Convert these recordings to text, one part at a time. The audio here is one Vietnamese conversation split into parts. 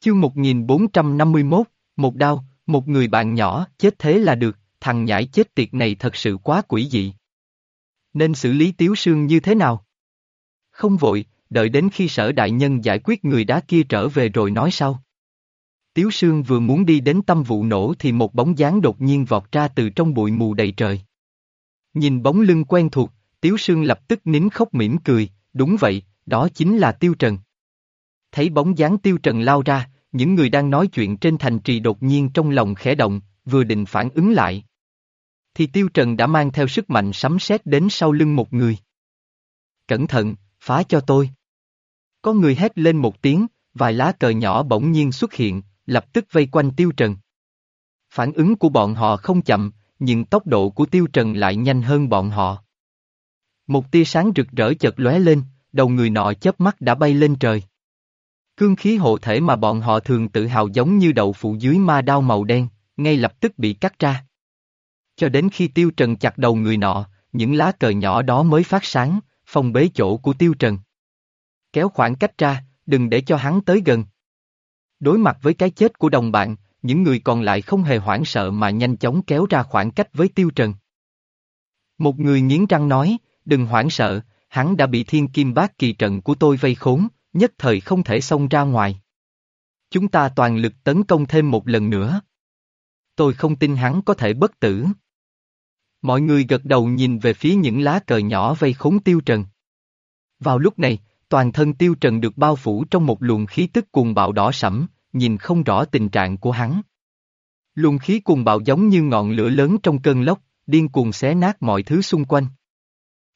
Chương 1451, một đau, một người bạn nhỏ, chết thế là được, thằng nhãi chết tiệt này thật sự quá quỷ dị. Nên xử lý Tiếu Sương như thế nào? Không vội, đợi đến khi sở đại nhân giải quyết người đá kia trở về rồi nói sau. Tiếu Sương vừa muốn đi đến tâm vụ nổ thì một bóng dáng đột nhiên vọt ra từ trong bụi mù đầy trời. Nhìn bóng lưng quen thuộc, Tiếu Sương lập tức nín khóc mỉm cười, đúng vậy, đó chính là Tiêu Trần. Thấy bóng dáng Tiêu Trần lao ra, những người đang nói chuyện trên thành trì đột nhiên trong lòng khẽ động, vừa định phản ứng lại. Thì Tiêu Trần đã mang theo sức mạnh sấm sét đến sau lưng một người. Cẩn thận, phá cho tôi. Có người hét lên một tiếng, vài lá cờ nhỏ bỗng nhiên xuất hiện, lập tức vây quanh Tiêu Trần. Phản ứng của bọn họ không chậm, nhưng tốc độ của Tiêu Trần lại nhanh hơn bọn họ. Một tia sáng rực rỡ chợt lóe lên, đầu người nọ chớp mắt đã bay lên trời. Cương khí hộ thể mà bọn họ thường tự hào giống như đậu phụ dưới ma đao màu đen, ngay lập tức bị cắt ra. Cho đến khi Tiêu Trần chặt đầu người nọ, những lá cờ nhỏ đó mới phát sáng, phong bế chỗ của Tiêu Trần. Kéo khoảng cách ra, đừng để cho hắn tới gần. Đối mặt với cái chết của đồng bạn, những người còn lại không hề hoảng sợ mà nhanh chóng kéo ra khoảng cách với Tiêu Trần. Một người nghiến răng nói, đừng hoảng sợ, hắn đã bị thiên kim bát kỳ trận của tôi vây khốn, nhất thời không thể xông ra ngoài. Chúng ta toàn lực tấn công thêm một lần nữa. Tôi không tin hắn có thể bất tử. Mọi người gật đầu nhìn về phía những lá cờ nhỏ vây khốn tiêu trần. Vào lúc này, toàn thân tiêu trần được bao phủ trong một luồng khí tức cuồng bạo đỏ sẫm, nhìn không rõ tình trạng của hắn. Luồng khí cuồng bạo giống như ngọn lửa lớn trong cơn lốc, điên cuồng xé nát mọi thứ xung quanh.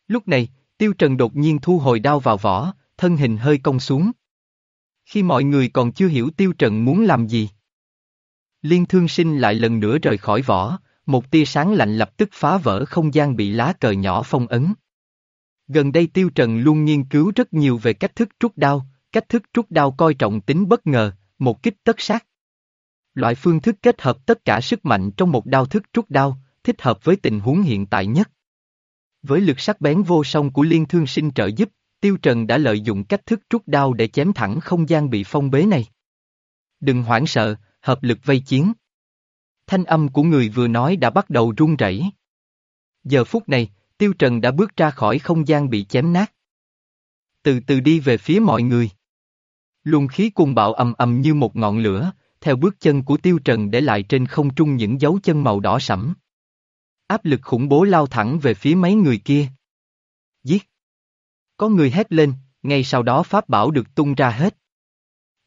Lúc này, tiêu trần đột nhiên thu hồi đao vào vỏ, thân hình hơi cong xuống. Khi mọi người còn chưa hiểu tiêu trần muốn làm gì. Liên thương sinh lại lần nữa rời khỏi vỏ, một tia sáng lạnh lập tức phá vỡ không gian bị lá cờ nhỏ phong ấn. Gần đây Tiêu Trần luôn nghiên cứu rất nhiều về cách thức trút đao, cách thức trút đao coi trọng tính bất ngờ, một kích tất sát. Loại phương thức kết hợp tất cả sức mạnh trong một đao thức trút đao, thích hợp với tình huống hiện tại nhất. Với lực sắc bén vô song của liên thương sinh trợ giúp, Tiêu Trần đã lợi dụng cách thức trút đao để chém thẳng không gian bị phong bế này. Đừng hoảng sợ, hợp lực vây chiến. Thanh âm của người vừa nói đã bắt đầu run rẩy. Giờ phút này, Tiêu Trần đã bước ra khỏi không gian bị chém nát. Từ từ đi về phía mọi người. Luồng khí cùng bạo ầm ầm như một ngọn lửa, theo bước chân của Tiêu Trần để lại trên không trung những dấu chân màu đỏ sẫm. Áp lực khủng bố lao thẳng về phía mấy người kia. Giết! Có người hét lên, ngay sau đó pháp bảo được tung ra hết.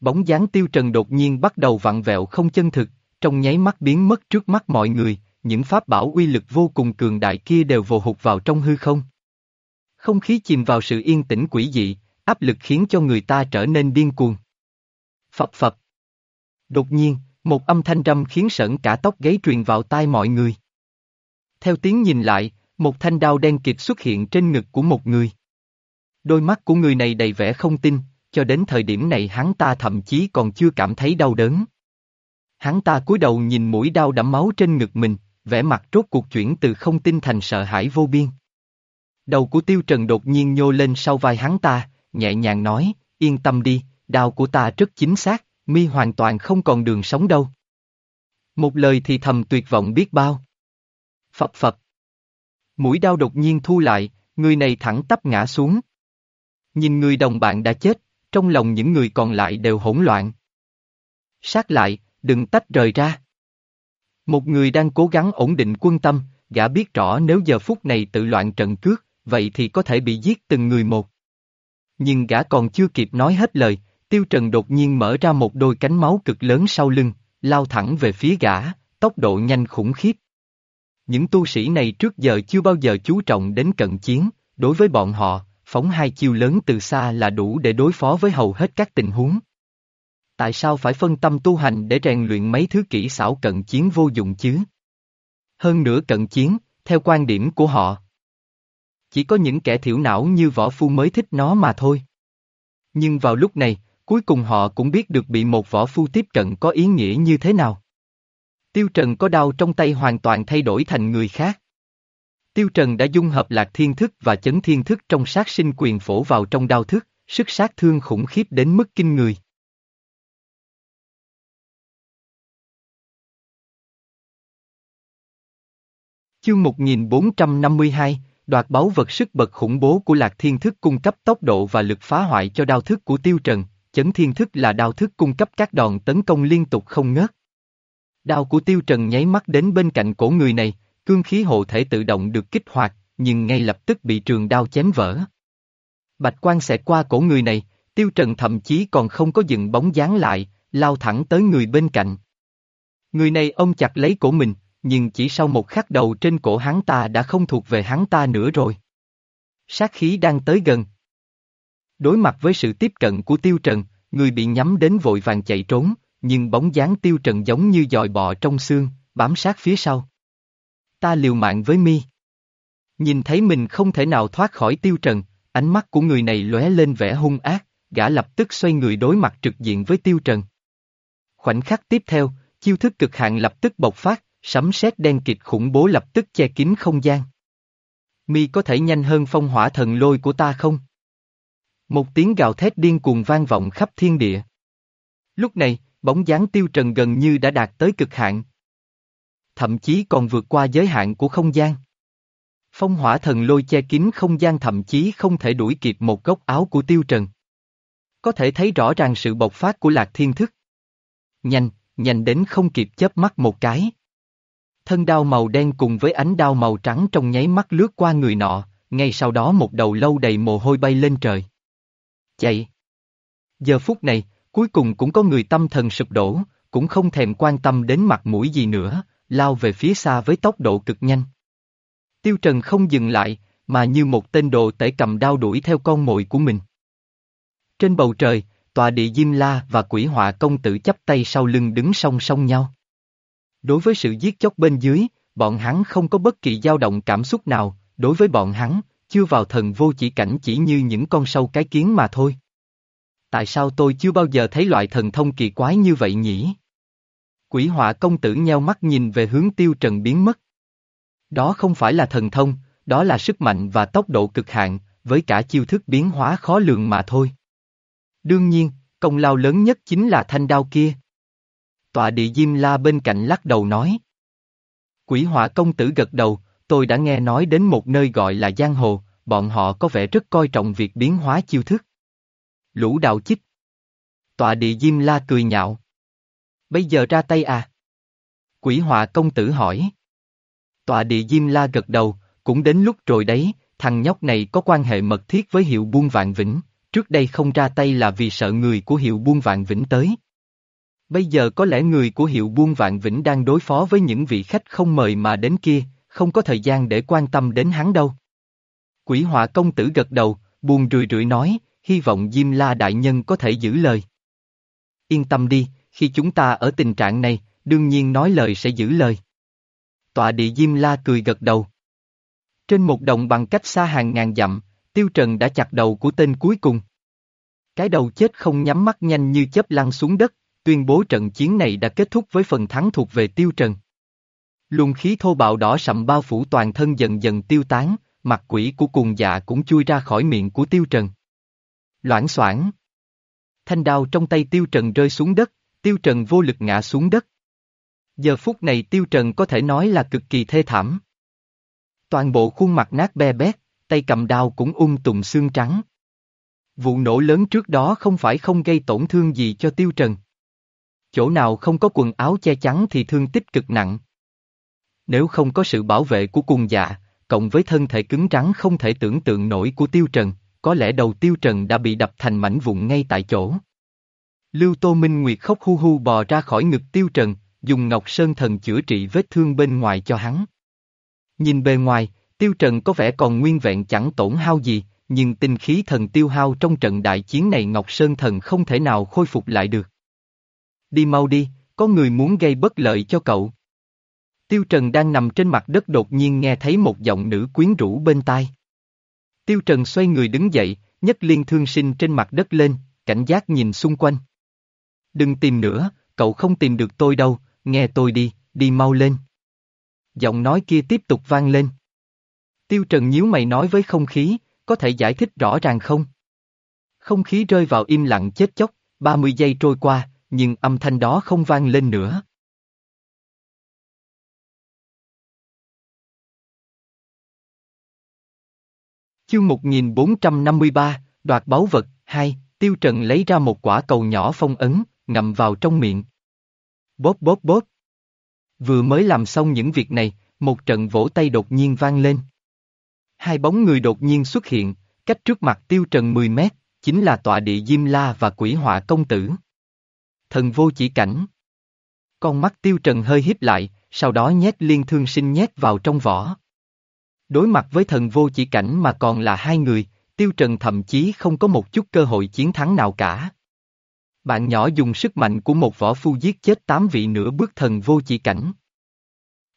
Bóng dáng Tiêu Trần đột nhiên bắt đầu vặn vẹo không chân thực, trong nháy mắt biến mất trước mắt mọi người, những pháp bảo uy lực vô cùng cường đại kia đều vồ hụt vào trong hư không. Không khí chìm vào sự yên tĩnh quỷ dị, áp lực khiến cho người ta trở nên điên cuồng. Phập phập. Đột nhiên, một âm thanh râm khiến sởn cả tóc gáy truyền vào tai mọi người. Theo tiếng nhìn lại, một thanh đao đen kịt xuất hiện trên ngực của một người. Đôi mắt của người này đầy vẻ không tin, cho đến thời điểm này hắn ta thậm chí còn chưa cảm thấy đau đớn. Hắn ta cúi đầu nhìn mũi đau đẫm máu trên ngực mình, vẻ mặt rốt cuộc chuyển từ không tin thành sợ hãi vô biên. Đầu của Tiêu Trần đột nhiên nhô lên sau vai hắn ta, nhẹ nhàng nói, yên tâm đi, đao của ta rất chính xác, mi hoàn toàn không còn đường sống đâu. Một lời thì thầm tuyệt vọng biết bao. Phập phập. Mũi đau đột nhiên thu lại, người này thẳng tắp ngã xuống. Nhìn người đồng bạn đã chết, trong lòng những người còn lại đều hỗn loạn. Sát lại, đừng tách rời ra. Một người đang cố gắng ổn định quân tâm, gã biết rõ nếu giờ phút này tự loạn trận cước, vậy thì có thể bị giết từng người một. Nhưng gã còn chưa kịp nói hết lời, Tiêu Trần đột nhiên mở ra một đôi cánh máu cực lớn sau lưng, lao thẳng về phía gã, tốc độ nhanh khủng khiếp. Những tu sĩ này trước giờ chưa bao giờ chú trọng đến cận chiến, đối với bọn họ, phóng hai chiêu lớn từ xa là đủ để đối phó với hầu hết các tình huống. Tại sao phải phân tâm tu hành để rèn luyện mấy thứ kỹ xảo cận chiến vô dụng chứ? Hơn nữa cận chiến, theo quan điểm của họ. Chỉ có những kẻ thiểu não như võ phu mới thích nó mà thôi. Nhưng vào lúc này, cuối cùng họ cũng biết được bị một võ phu tiếp cận có ý nghĩa như thế nào. Tiêu Trần có đau trong tay hoàn toàn thay đổi thành người khác. Tiêu Trần đã dung hợp lạc thiên thức và chấn thiên thức trong sát sinh quyền phổ vào trong đao thức, sức sát thương khủng khiếp đến mức kinh người. Chương 1452, đoạt báu vật sức bậc khủng bố của lạc thiên thức cung cấp tốc độ và lực phá hoại cho đao thức của tiêu trần, chấn thiên thức là đao thức cung cấp các đòn tấn công liên tục không ngớt. Đao của tiêu trần nháy mắt đến bên cạnh cổ người này, cương khí hộ thể tự động được kích hoạt, nhưng ngay lập tức bị trường đao chém vỡ. Bạch quan xẹt qua cổ người này, Tiêu Trần thậm chí còn không có dừng bóng dáng lại, lao thẳng tới người bên cạnh. Người này ông chặt lấy cổ mình, nhưng chỉ sau một khắc đầu trên cổ hắn ta đã không thuộc về hắn ta nữa rồi. Sát khí đang tới gần. Đối mặt với sự tiếp cận của Tiêu Trần, người bị nhắm đến vội vàng chạy trốn, nhưng bóng dáng Tiêu Trần giống như dòi bọ trong xương, bám sát phía sau. Ta liều mạng với mi. Nhìn thấy mình không thể nào thoát khỏi Tiêu Trần, ánh mắt của người này lóe lên vẻ hung ác, gã lập tức xoay người đối mặt trực diện với Tiêu Trần. Khoảnh khắc tiếp theo, chiêu thức cực hạn lập tức bộc phát, sấm sét đen kịt khủng bố lập tức che kín không gian. Mi có thể nhanh hơn phong hỏa thần lôi của ta không? Một tiếng gào thét điên cuồng vang vọng khắp thiên địa. Lúc này, bóng dáng tiêu trần gần như đã đạt tới cực hạn. Thậm chí còn vượt qua giới hạn của không gian. Phong hỏa thần lôi che kín không gian thậm chí không thể đuổi kịp một góc áo của tiêu trần. Có thể thấy rõ ràng sự bộc phát của lạc thiên thức. Nhanh, nhanh đến không kịp chớp mắt một cái. Thân đao màu đen cùng với ánh đao màu trắng trong nháy mắt lướt qua người nọ, ngay sau đó một đầu lâu đầy mồ hôi bay lên trời. Chạy! Giờ phút này, cuối cùng cũng có người tâm thần sụp đổ, cũng không thèm quan tâm đến mặt mũi gì nữa, lao về phía xa với tốc độ cực nhanh. Tiêu Trần không dừng lại, mà như một tên đồ tể cầm đao đuổi theo con mồi của mình. Trên bầu trời, tòa địa Diêm La và quỷ họa công tử chắp tay sau lưng đứng song song nhau. Đối với sự giết chóc bên dưới, bọn hắn không có bất kỳ dao động cảm xúc nào, đối với bọn hắn, chưa vào thần vô chỉ cảnh chỉ như những con sâu cái kiến mà thôi. Tại sao tôi chưa bao giờ thấy loại thần thông kỳ quái như vậy nhỉ? Quỷ họa công tử nheo mắt nhìn về hướng tiêu trần biến mất. Đó không phải là thần thông, đó là sức mạnh và tốc độ cực hạn, với cả chiêu thức biến hóa khó lường mà thôi. Đương nhiên, công lao lớn nhất chính là thanh đao kia. Tọa địa Diêm La bên cạnh lắc đầu nói. Quỷ họa công tử gật đầu, tôi đã nghe nói đến một nơi gọi là Giang Hồ, bọn họ có vẻ rất coi trọng việc biến hóa chiêu thức. Lũ đạo chích. Tọa địa Diêm La cười nhạo. Bây giờ ra tay à? Quỷ họa công tử hỏi. Tọa địa Diêm La gật đầu, cũng đến lúc rồi đấy, thằng nhóc này có quan hệ mật thiết với hiệu buôn vạn vĩnh, trước đây không ra tay là vì sợ người của hiệu buôn vạn vĩnh tới. Bây giờ có lẽ người của hiệu buôn vạn vĩnh đang đối phó với những vị khách không mời mà đến kia, không có thời gian để quan tâm đến hắn đâu. Quỷ họa công tử gật đầu, buồn rười rượi nói, hy vọng Diêm La Đại Nhân có thể giữ lời. Yên tâm đi, khi chúng ta ở tình trạng này, đương nhiên nói lời sẽ giữ lời. Tọa địa Diêm La cười gật đầu. Trên một đồng bằng cách xa hàng ngàn dặm, Tiêu Trần đã chặt đầu của tên cuối cùng. Cái đầu chết không nhắm mắt nhanh như chớp lăn xuống đất, tuyên bố trận chiến này đã kết thúc với phần thắng thuộc về Tiêu Trần. Luồng khí thô bạo đỏ sậm bao phủ toàn thân dần dần tiêu tán, mặt quỷ của cùng dạ cũng chui ra khỏi miệng của Tiêu Trần. Loãng xoảng. Thanh đao trong tay Tiêu Trần rơi xuống đất, Tiêu Trần vô lực ngã xuống đất. Giờ phút này Tiêu Trần có thể nói là cực kỳ thê thảm. Toàn bộ khuôn mặt nát be bét, tay cầm đao cũng um ung tùng xương trắng. Vụ nổ lớn trước đó không phải không gây tổn thương gì cho Tiêu Trần. Chỗ nào không có quần áo che chắn thì thương tích cực nặng. Nếu không có sự bảo vệ của cung dạ, cộng với thân thể cứng rắn không thể tưởng tượng nổi của Tiêu Trần, có lẽ đầu Tiêu Trần đã bị đập thành mảnh vụn ngay tại chỗ. Lưu Tô Minh Nguyệt khóc hu hu bò ra khỏi ngực Tiêu Trần, dùng Ngọc Sơn Thần chữa trị vết thương bên ngoài cho hắn. Nhìn bề ngoài, Tiêu Trần có vẻ còn nguyên vẹn chẳng tổn hao gì, nhưng tinh khí thần tiêu hao trong trận đại chiến này Ngọc Sơn Thần không thể nào khôi phục lại được. Đi mau đi, có người muốn gây bất lợi cho cậu. Tiêu Trần đang nằm trên mặt đất đột nhiên nghe thấy một giọng nữ quyến rũ bên tai. Tiêu Trần xoay người đứng dậy, nhấc liên thương sinh trên mặt đất lên, cảnh giác nhìn xung quanh. Đừng tìm nữa, cậu không tìm được tôi đâu, nghe tôi đi, đi mau lên. Giọng nói kia tiếp tục vang lên. Tiêu Trần nhíu mày nói với không khí, có thể giải thích rõ ràng không? Không khí rơi vào im lặng chết chóc, 30 giây trôi qua, nhưng âm thanh đó không vang lên nữa. Chương 1453, đoạt báu vật, 2, Tiêu Trần lấy ra một quả cầu nhỏ phong ấn, ngậm vào trong miệng. Bóp bóp bóp. Vừa mới làm xong những việc này, một trận vỗ tay đột nhiên vang lên. Hai bóng người đột nhiên xuất hiện, cách trước mặt Tiêu Trần 10 mét, chính là tọa địa Diêm La và quỷ họa công tử. Thần vô chỉ cảnh. Con mắt Tiêu Trần hơi híp lại, sau đó nhét liên thương sinh nhét vào trong vỏ. Đối mặt với thần vô chỉ cảnh mà còn là hai người, Tiêu Trần thậm chí không có một chút cơ hội chiến thắng nào cả. Bạn nhỏ dùng sức mạnh của một võ phu giết chết tám vị nửa bước thần vô chỉ cảnh.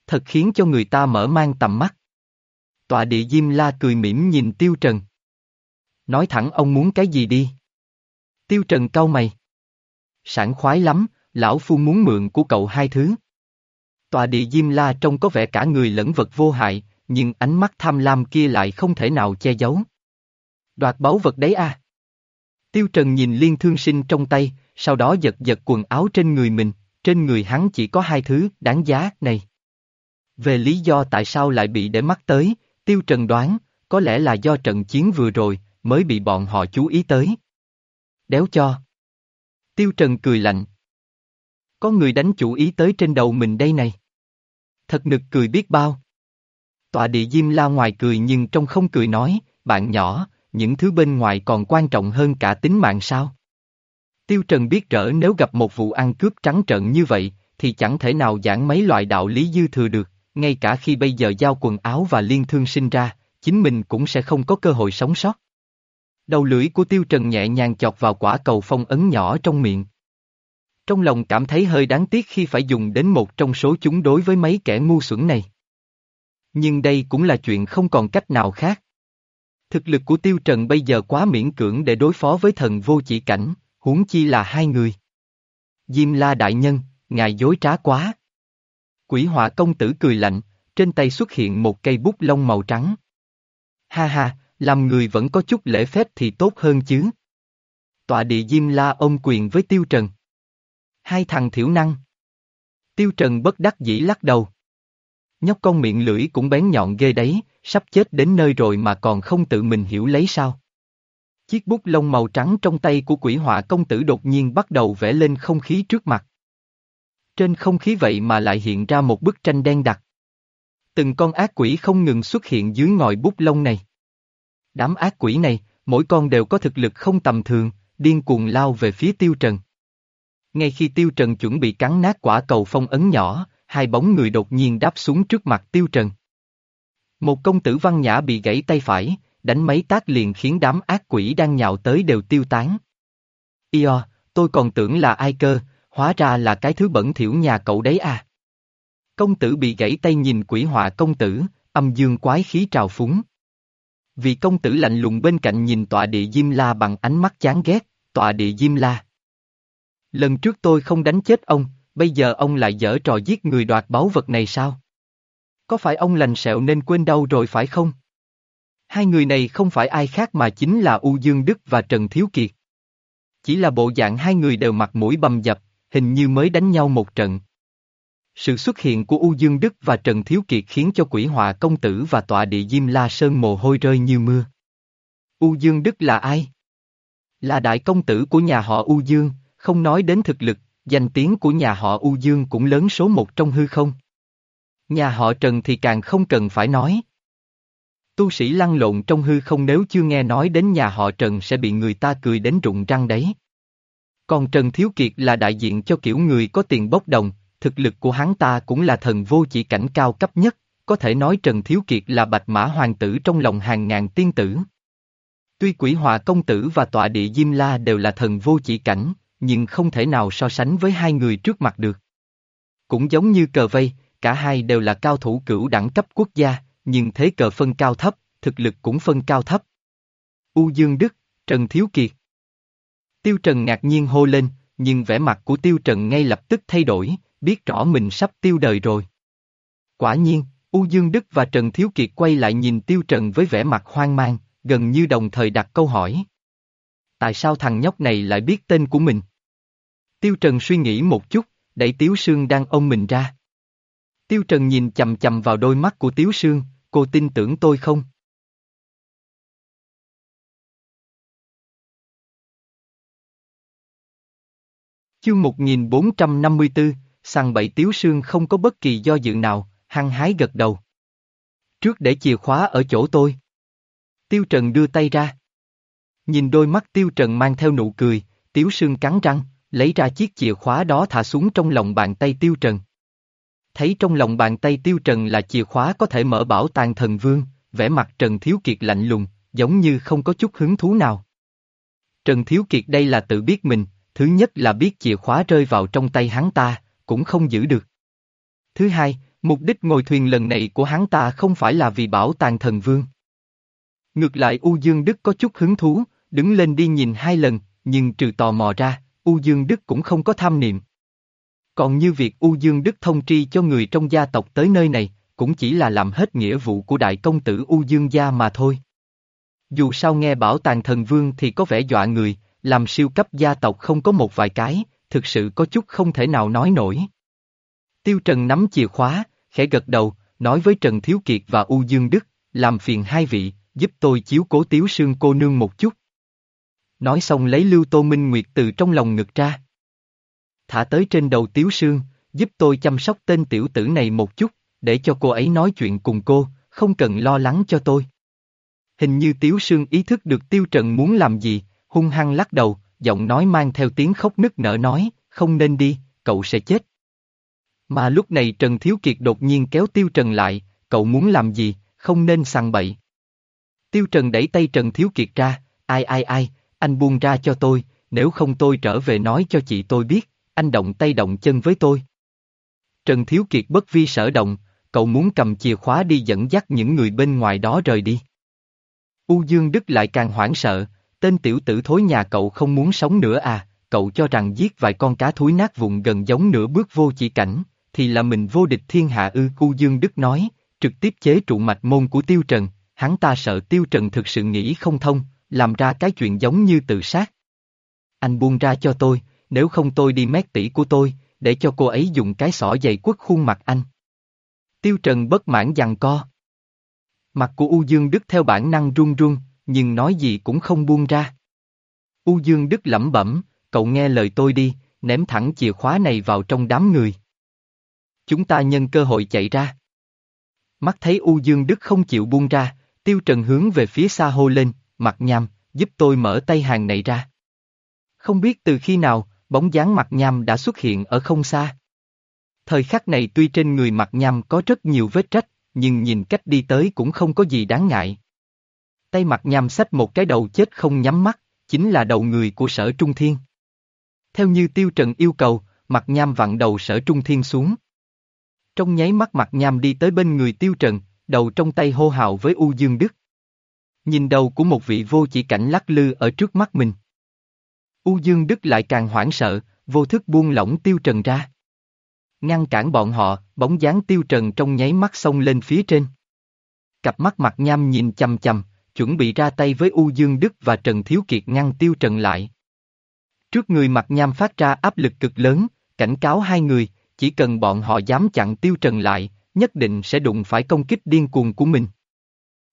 Thật khiến cho người ta mở mang tầm mắt. Tọa địa Diêm La cười mỉm nhìn Tiêu Trần. Nói thẳng ông muốn cái gì đi. Tiêu Trần cau mày. Sảng khoái lắm, lão phu muốn mượn của cậu hai thứ. Tòa địa Diêm La trông có vẻ cả người lẫn vật vô hại, nhưng ánh mắt tham lam kia lại không thể nào che giấu. Đoạt báu vật đấy à? Tiêu Trần nhìn liên thương sinh trong tay, sau đó giật giật quần áo trên người mình, trên người hắn chỉ có hai thứ đáng giá này. Về lý do tại sao lại bị để mắt tới, Tiêu Trần đoán, có lẽ là do trận chiến vừa rồi, mới bị bọn họ chú ý tới. Đéo cho. Tiêu Trần cười lạnh. Có người đánh chủ ý tới trên đầu mình đây này. Thật nực cười biết bao. Tọa địa Diêm La ngoài cười nhưng trong không cười nói, bạn nhỏ, những thứ bên ngoài còn quan trọng hơn cả tính mạng sao? Tiêu Trần biết rỡ nếu gặp một vụ ăn cướp trắng trợn như vậy, thì chẳng thể nào giảng mấy loại đạo lý dư thừa được, ngay cả khi bây giờ giao quần áo và liên thương sinh ra, chính mình cũng sẽ không có cơ hội sống sót. Đầu lưỡi của Tiêu Trần nhẹ nhàng chọc vào quả cầu phong ấn nhỏ trong miệng. Trong lòng cảm thấy hơi đáng tiếc khi phải dùng đến một trong số chúng đối với mấy kẻ ngu xuẩn này. Nhưng đây cũng là chuyện không còn cách nào khác. Thực lực của Tiêu Trần bây giờ quá miễn cưỡng để đối phó với thần vô chỉ cảnh, huống chi là hai người. Diêm la đại nhân, ngài dối trá quá. Quỷ họa công tử cười lạnh, trên tay xuất hiện một cây bút lông màu trắng. Ha ha, làm người vẫn có chút lễ phép thì tốt hơn chứ. Tọa địa Diêm La ôm quyền với Tiêu Trần. Hai thằng thiểu năng. Tiêu Trần bất đắc dĩ lắc đầu. Nhóc con miệng lưỡi cũng bén nhọn ghê đấy, sắp chết đến nơi rồi mà còn không tự mình hiểu lấy sao. Chiếc bút lông màu trắng trong tay của quỷ họa công tử đột nhiên bắt đầu vẽ lên không khí trước mặt. Trên không khí vậy mà lại hiện ra một bức tranh đen đặc. Từng con ác quỷ không ngừng xuất hiện dưới ngòi bút lông này. Đám ác quỷ này, mỗi con đều có thực lực không tầm thường, điên cuồng lao về phía tiêu trần. Ngay khi tiêu trần chuẩn bị cắn nát quả cầu phong ấn nhỏ, hai bóng người đột nhiên đáp xuống trước mặt tiêu trần. Một công tử văn nhã bị gãy tay phải, đánh mấy tác liền khiến đám ác quỷ đang nhào tới đều tiêu tán. Io, tôi còn tưởng là ai cơ, hóa ra là cái thứ bẩn thỉu nhà cậu đấy à. Công tử bị gãy tay nhìn quỷ họa công tử, âm dương quái khí trào phúng. Vì công tử lạnh lùng bên cạnh nhìn tọa địa Diêm La bằng ánh mắt chán ghét, tọa địa Diêm La. Lần trước tôi không đánh chết ông, bây giờ ông lại dở trò giết người đoạt báu vật này sao? Có phải ông lành sẹo nên quên đâu rồi phải không? Hai người này không phải ai khác mà chính là U Dương Đức và Trần Thiếu Kiệt. Chỉ là bộ dạng hai người đều mặt mũi bầm dập, hình như mới đánh nhau một trận. Sự xuất hiện của U Dương Đức và Trần Thiếu Kiệt khiến cho quỷ họa công tử và tọa địa Diêm La Sơn mồ hôi rơi như mưa. U Dương Đức là ai? Là đại công tử của nhà họ U Dương, không nói đến thực lực, danh tiếng của nhà họ U Dương cũng lớn số một trong hư không. Nhà họ Trần thì càng không cần phải nói. Tu sĩ lăn lộn trong hư không nếu chưa nghe nói đến nhà họ Trần sẽ bị người ta cười đến rụng răng đấy. Còn Trần Thiếu Kiệt là đại diện cho kiểu người có tiền bốc đồng, thực lực của hắn ta cũng là thần vô chỉ cảnh cao cấp nhất, có thể nói Trần Thiếu Kiệt là bạch mã hoàng tử trong lòng hàng ngàn tiên tử. Tuy quỷ họa công tử và tọa địa Diêm La đều là thần vô chỉ cảnh, nhưng không thể nào so sánh với hai người trước mặt được. Cũng giống như cờ vây, cả hai đều là cao thủ cửu đẳng cấp quốc gia, nhưng thế cờ phân cao thấp, thực lực cũng phân cao thấp. U Dương Đức, Trần Thiếu Kiệt. Tiêu Trần ngạc nhiên hô lên, nhưng vẻ mặt của Tiêu Trần ngay lập tức thay đổi, biết rõ mình sắp tiêu đời rồi. Quả nhiên, U Dương Đức và Trần Thiếu Kiệt quay lại nhìn Tiêu Trần với vẻ mặt hoang mang, gần như đồng thời đặt câu hỏi. Tại sao thằng nhóc này lại biết tên của mình? Tiêu Trần suy nghĩ một chút, đẩy Tiếu Sương đang ôm mình ra. Tiêu Trần nhìn chầm chầm vào đôi mắt của Tiếu Sương, cô tin tưởng tôi không? Chương 1454, sàng bậy Tiếu Sương không có bất kỳ do dự nào, hăng hái gật đầu. Trước để chìa khóa ở chỗ tôi. Tiêu Trần đưa tay ra. Nhìn đôi mắt Tiêu Trần mang theo nụ cười, Tiếu Sương cắn răng, lấy ra chiếc chìa khóa đó thả xuống trong lòng bàn tay Tiêu Trần. Thấy trong lòng bàn tay Tiêu Trần là chìa khóa có thể mở bảo tàng thần vương, vẻ mặt Trần Thiếu Kiệt lạnh lùng, giống như không có chút hứng thú nào. Trần Thiếu Kiệt đây là tự biết mình, thứ nhất là biết chìa khóa rơi vào trong tay hắn ta, cũng không giữ được. Thứ hai, mục đích ngồi thuyền lần này của hắn ta không phải là vì bảo tàng thần vương. Ngược lại U Dương Đức có chút hứng thú, đứng lên đi nhìn hai lần, nhưng trừ tò mò ra, U Dương Đức cũng không có tham niệm. Còn như việc U Dương Đức thông tri cho người trong gia tộc tới nơi này, cũng chỉ là làm hết nghĩa vụ của đại công tử U Dương gia mà thôi. Dù sao nghe bảo tàng thần vương thì có vẻ dọa người, làm siêu cấp gia tộc không có một vài cái, thực sự có chút không thể nào nói nổi. Tiêu Trần nắm chìa khóa, khẽ gật đầu, nói với Trần Thiếu Kiệt và U Dương Đức, làm phiền hai vị, giúp tôi chiếu cố Tiếu Sương cô nương một chút. Nói xong lấy Lưu Tô Minh Nguyệt từ trong lòng ngực ra. Thả tới trên đầu Tiếu Sương, giúp tôi chăm sóc tên tiểu tử này một chút, để cho cô ấy nói chuyện cùng cô, không cần lo lắng cho tôi. Hình như Tiếu Sương ý thức được Tiêu Trần muốn làm gì, hung hăng lắc đầu, giọng nói mang theo tiếng khóc nức nở nói, không nên đi, cậu sẽ chết. Mà lúc này Trần Thiếu Kiệt đột nhiên kéo Tiêu Trần lại, cậu muốn làm gì, không nên sằng bậy. Tiêu Trần đẩy tay Trần Thiếu Kiệt ra, ai ai ai, anh buông ra cho tôi, nếu không tôi trở về nói cho chị tôi biết, anh động tay động chân với tôi. Trần Thiếu Kiệt bất vi sở động, cậu muốn cầm chìa khóa đi dẫn dắt những người bên ngoài đó rời đi. U Dương Đức lại càng hoảng sợ, tên tiểu tử thối nhà cậu không muốn sống nữa à, cậu cho rằng giết vài con cá thúi nát vụn gần giống nửa bước vô chỉ cảnh, thì là mình vô địch thiên hạ ư U Dương Đức nói, trực tiếp chế trụ mạch môn của Tiêu Trần, hắn ta sợ Tiêu Trần thực sự nghĩ không thông, làm ra cái chuyện giống như tự sát. Anh buông ra cho tôi, nếu không tôi đi mét tỷ của tôi, để cho cô ấy dùng cái sỏ dày quất khuôn mặt anh. Tiêu Trần bất mãn giằng co. Mặt của U Dương Đức theo bản năng run run, nhưng nói gì cũng không buông ra. U Dương Đức lẩm bẩm, cậu nghe lời tôi đi, ném thẳng chìa khóa này vào trong đám người. Chúng ta nhân cơ hội chạy ra. Mắt thấy U Dương Đức không chịu buông ra, Tiêu Trần hướng về phía xa hô lên, mặt nham, giúp tôi mở tay hàng này ra. Không biết từ khi nào, bóng dáng mặt nham đã xuất hiện ở không xa. Thời khắc này tuy trên người mặt nham có rất nhiều vết rách, nhưng nhìn cách đi tới cũng không có gì đáng ngại. Tay mặt nham xách một cái đầu chết không nhắm mắt, chính là đầu người của sở Trung Thiên. Theo như Tiêu Trần yêu cầu, mặt nham vặn đầu sở Trung Thiên xuống. Trong nháy mắt mặt nham đi tới bên người Tiêu Trần, đầu trong tay hô hào với U Dương Đức. Nhìn đầu của một vị vô chỉ cảnh lắc lư ở trước mắt mình. U Dương Đức lại càng hoảng sợ, vô thức buông lỏng Tiêu Trần ra. Ngăn cản bọn họ, bóng dáng Tiêu Trần trong nháy mắt xông lên phía trên. Cặp mắt mặt nham nhìn chầm chầm, chuẩn bị ra tay với U Dương Đức và Trần Thiếu Kiệt ngăn Tiêu Trần lại. Trước người mặt nham phát ra áp lực cực lớn, cảnh cáo hai người, chỉ cần bọn họ dám chặn Tiêu Trần lại, nhất định sẽ đụng phải công kích điên cuồng của mình.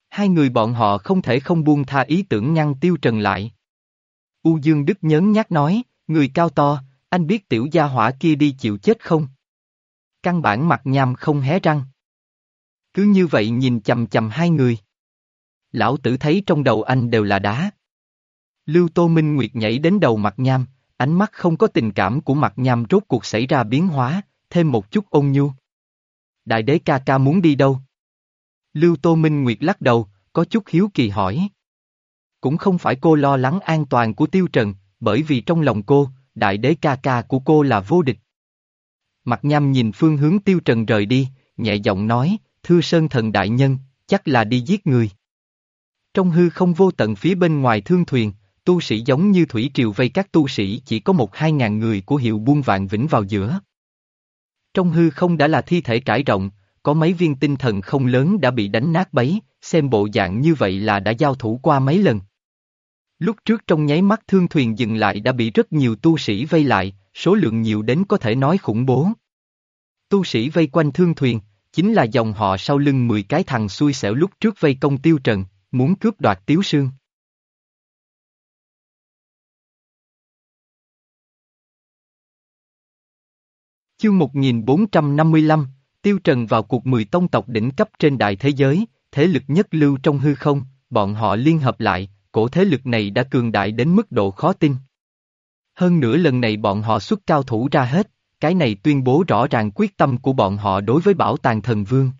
Hai người bọn họ không thể không buông tha ý tưởng ngăn Tiêu Trần lại. U Dương Đức nhớn nhát nói, người cao to, anh biết tiểu gia hỏa kia đi chịu chết không? Căn bản mặt nham không hé răng. Cứ như vậy nhìn chầm chầm hai người. Lão tử thấy trong đầu anh đều là đá. Lưu Tô Minh Nguyệt nhảy đến đầu mặt nham, ánh mắt không có tình cảm của mặt nham rốt cuộc xảy ra biến hóa, thêm một chút ôn nhu. Đại đế ca ca muốn đi đâu? Lưu Tô Minh Nguyệt lắc đầu, có chút hiếu kỳ hỏi. Cũng không phải cô lo lắng an toàn của Tiêu Trần, bởi vì trong lòng cô, đại đế ca ca của cô là vô địch. Mặt nhằm nhìn phương hướng Tiêu Trần rời đi, nhẹ giọng nói, thưa sơn thần đại nhân, chắc là đi giết người. Trong hư không vô tận phía bên ngoài thương thuyền, tu sĩ giống như thủy triều vây các tu sĩ chỉ có một hai ngàn người của hiệu buôn vạn vĩnh vào giữa. Trong hư không đã là thi thể trải rộng, có mấy viên tinh thần không lớn đã bị đánh nát bấy, xem bộ dạng như vậy là đã giao thủ qua mấy lần. Lúc trước trong nháy mắt thương thuyền dừng lại đã bị rất nhiều tu sĩ vây lại, số lượng nhiều đến có thể nói khủng bố. Tu sĩ vây quanh thương thuyền, chính là dòng họ sau lưng 10 cái thằng xui xẻo lúc trước vây công tiêu trần, muốn cướp đoạt tiếu sương. Chương 1455, Tiêu Trần vào cuộc 10 tông tộc đỉnh cấp trên đại thế giới, thế lực nhất lưu trong hư không, bọn họ liên hợp lại, cổ thế lực này đã cường đại đến mức độ khó tin. Hơn nữa lần này bọn họ xuất cao thủ ra hết, cái này tuyên bố rõ ràng quyết tâm của bọn họ đối với bảo tàng thần vương.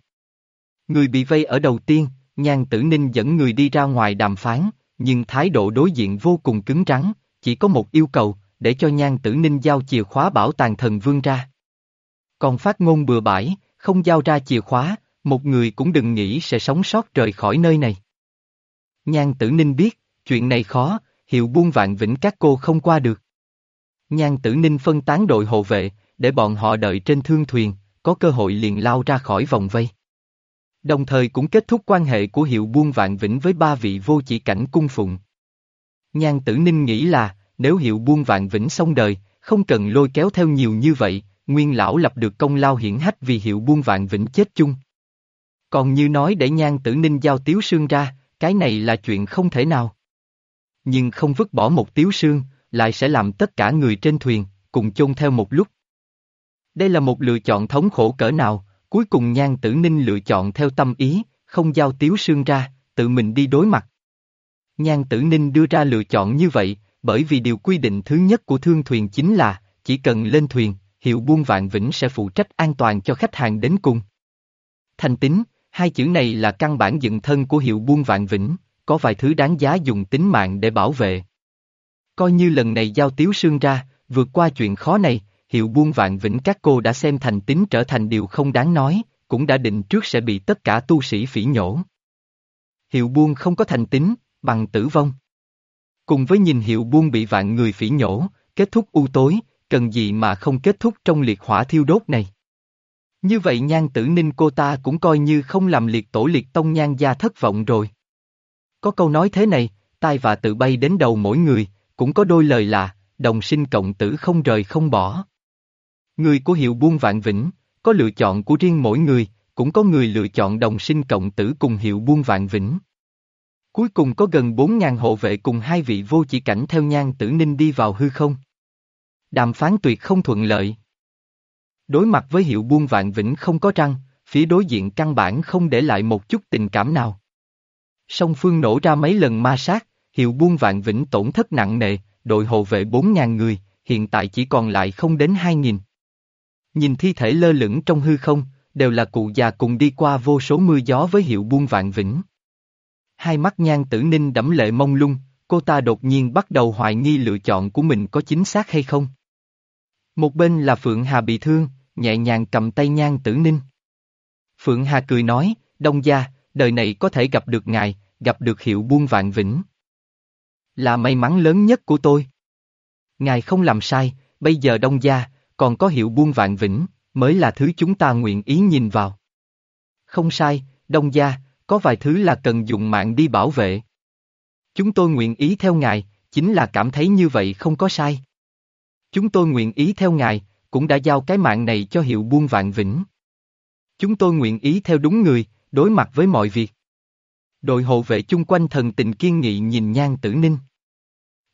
Người bị vây ở đầu tiên, nhan tử ninh dẫn người đi ra ngoài đàm phán, nhưng thái độ đối diện vô cùng cứng rắn, chỉ có một yêu cầu, để cho nhan tử ninh giao chìa khóa bảo tàng thần vương ra. Còn phát ngôn bừa bãi, không giao ra chìa khóa, một người cũng đừng nghĩ sẽ sống sót rời khỏi nơi này. Nhan tử ninh biết, chuyện này khó, hiệu buôn vạn vĩnh các cô không qua được. Nhan tử ninh phân tán đội hộ vệ, để bọn họ đợi trên thương thuyền, có cơ hội liền lao ra khỏi vòng vây. Đồng thời cũng kết thúc quan hệ của hiệu buôn vạn vĩnh với ba vị vô chỉ cảnh cung phụng. Nhan tử ninh nghĩ là, nếu hiệu buôn vạn vĩnh xong đời, không cần lôi kéo theo nhiều như vậy, nguyên lão lập được công lao hiển hách vì hiệu buôn vạn vĩnh chết chung. Còn như nói để nhan tử ninh giao tiếu sương ra, cái này là chuyện không thể nào. Nhưng không vứt bỏ một tiếu sương, lại sẽ làm tất cả người trên thuyền, cùng chôn theo một lúc. Đây là một lựa chọn thống khổ cỡ nào, cuối cùng nhan tử ninh lựa chọn theo tâm ý, không giao tiếu sương ra, tự mình đi đối mặt. Nhan tử ninh đưa ra lựa chọn như vậy, bởi vì điều quy định thứ nhất của thương thuyền chính là, chỉ cần lên thuyền, hiệu buôn vạn vĩnh sẽ phụ trách an toàn cho khách hàng đến cùng. Thành tính, hai chữ này là căn bản dựng thân của hiệu buôn vạn vĩnh, có vài thứ đáng giá dùng tính mạng để bảo vệ. Coi như lần này giao tiếu sương ra, vượt qua chuyện khó này, hiệu buôn vạn vĩnh các cô đã xem thành tính trở thành điều không đáng nói, cũng đã định trước sẽ bị tất cả tu sĩ phỉ nhổ. Hiệu buôn không có thành tính, bằng tử vong. Cùng với nhìn hiệu buôn bị vạn người phỉ nhổ, kết thúc u tối, cần gì mà không kết thúc trong liệt hỏa thiêu đốt này. Như vậy nhan tử ninh cô ta cũng coi như không làm liệt tổ liệt tông nhan gia thất vọng rồi. Có câu nói thế này, tai và tự bay đến đầu mỗi người, cũng có đôi lời là, đồng sinh cộng tử không rời không bỏ. Người của hiệu buôn vạn vĩnh, có lựa chọn của riêng mỗi người, cũng có người lựa chọn đồng sinh cộng tử cùng hiệu buôn vạn vĩnh. Cuối cùng có gần 4.000 hộ vệ cùng hai vị vô chỉ cảnh theo nhan tử ninh đi vào hư không. Đàm phán tuyệt không thuận lợi. Đối mặt với hiệu buôn vạn vĩnh không có răng, phía đối diện căn bản không để lại một chút tình cảm nào. Song phương nổ ra mấy lần ma sát, hiệu buôn vạn vĩnh tổn thất nặng nề, đội hộ vệ 4.000 người, hiện tại chỉ còn lại không đến 2.000. Nhìn thi thể lơ lửng trong hư không, đều là cụ già cùng đi qua vô số mưa gió với hiệu buôn vạn vĩnh. Hai mắt nhan tử ninh đẫm lệ mông lung, cô ta đột nhiên bắt đầu hoài nghi lựa chọn của mình có chính xác hay không. Một bên là Phượng Hà bị thương, nhẹ nhàng cầm tay nhan tử ninh. Phượng Hà cười nói, đông gia, đời này có thể gặp được ngài, gặp được hiệu buôn vạn vĩnh. Là may mắn lớn nhất của tôi. Ngài không làm sai, bây giờ đông gia, còn có hiệu buôn vạn vĩnh, mới là thứ chúng ta nguyện ý nhìn vào. Không sai, đông gia, có vài thứ là cần dùng mạng đi bảo vệ. Chúng tôi nguyện ý theo ngài, chính là cảm thấy như vậy không có sai. Chúng tôi nguyện ý theo ngài, cũng đã giao cái mạng này cho hiệu buôn vạn vĩnh. Chúng tôi nguyện ý theo đúng người, đối mặt với mọi việc. Đội hộ vệ chung quanh thần tình kiên nghị nhìn nhan tử ninh.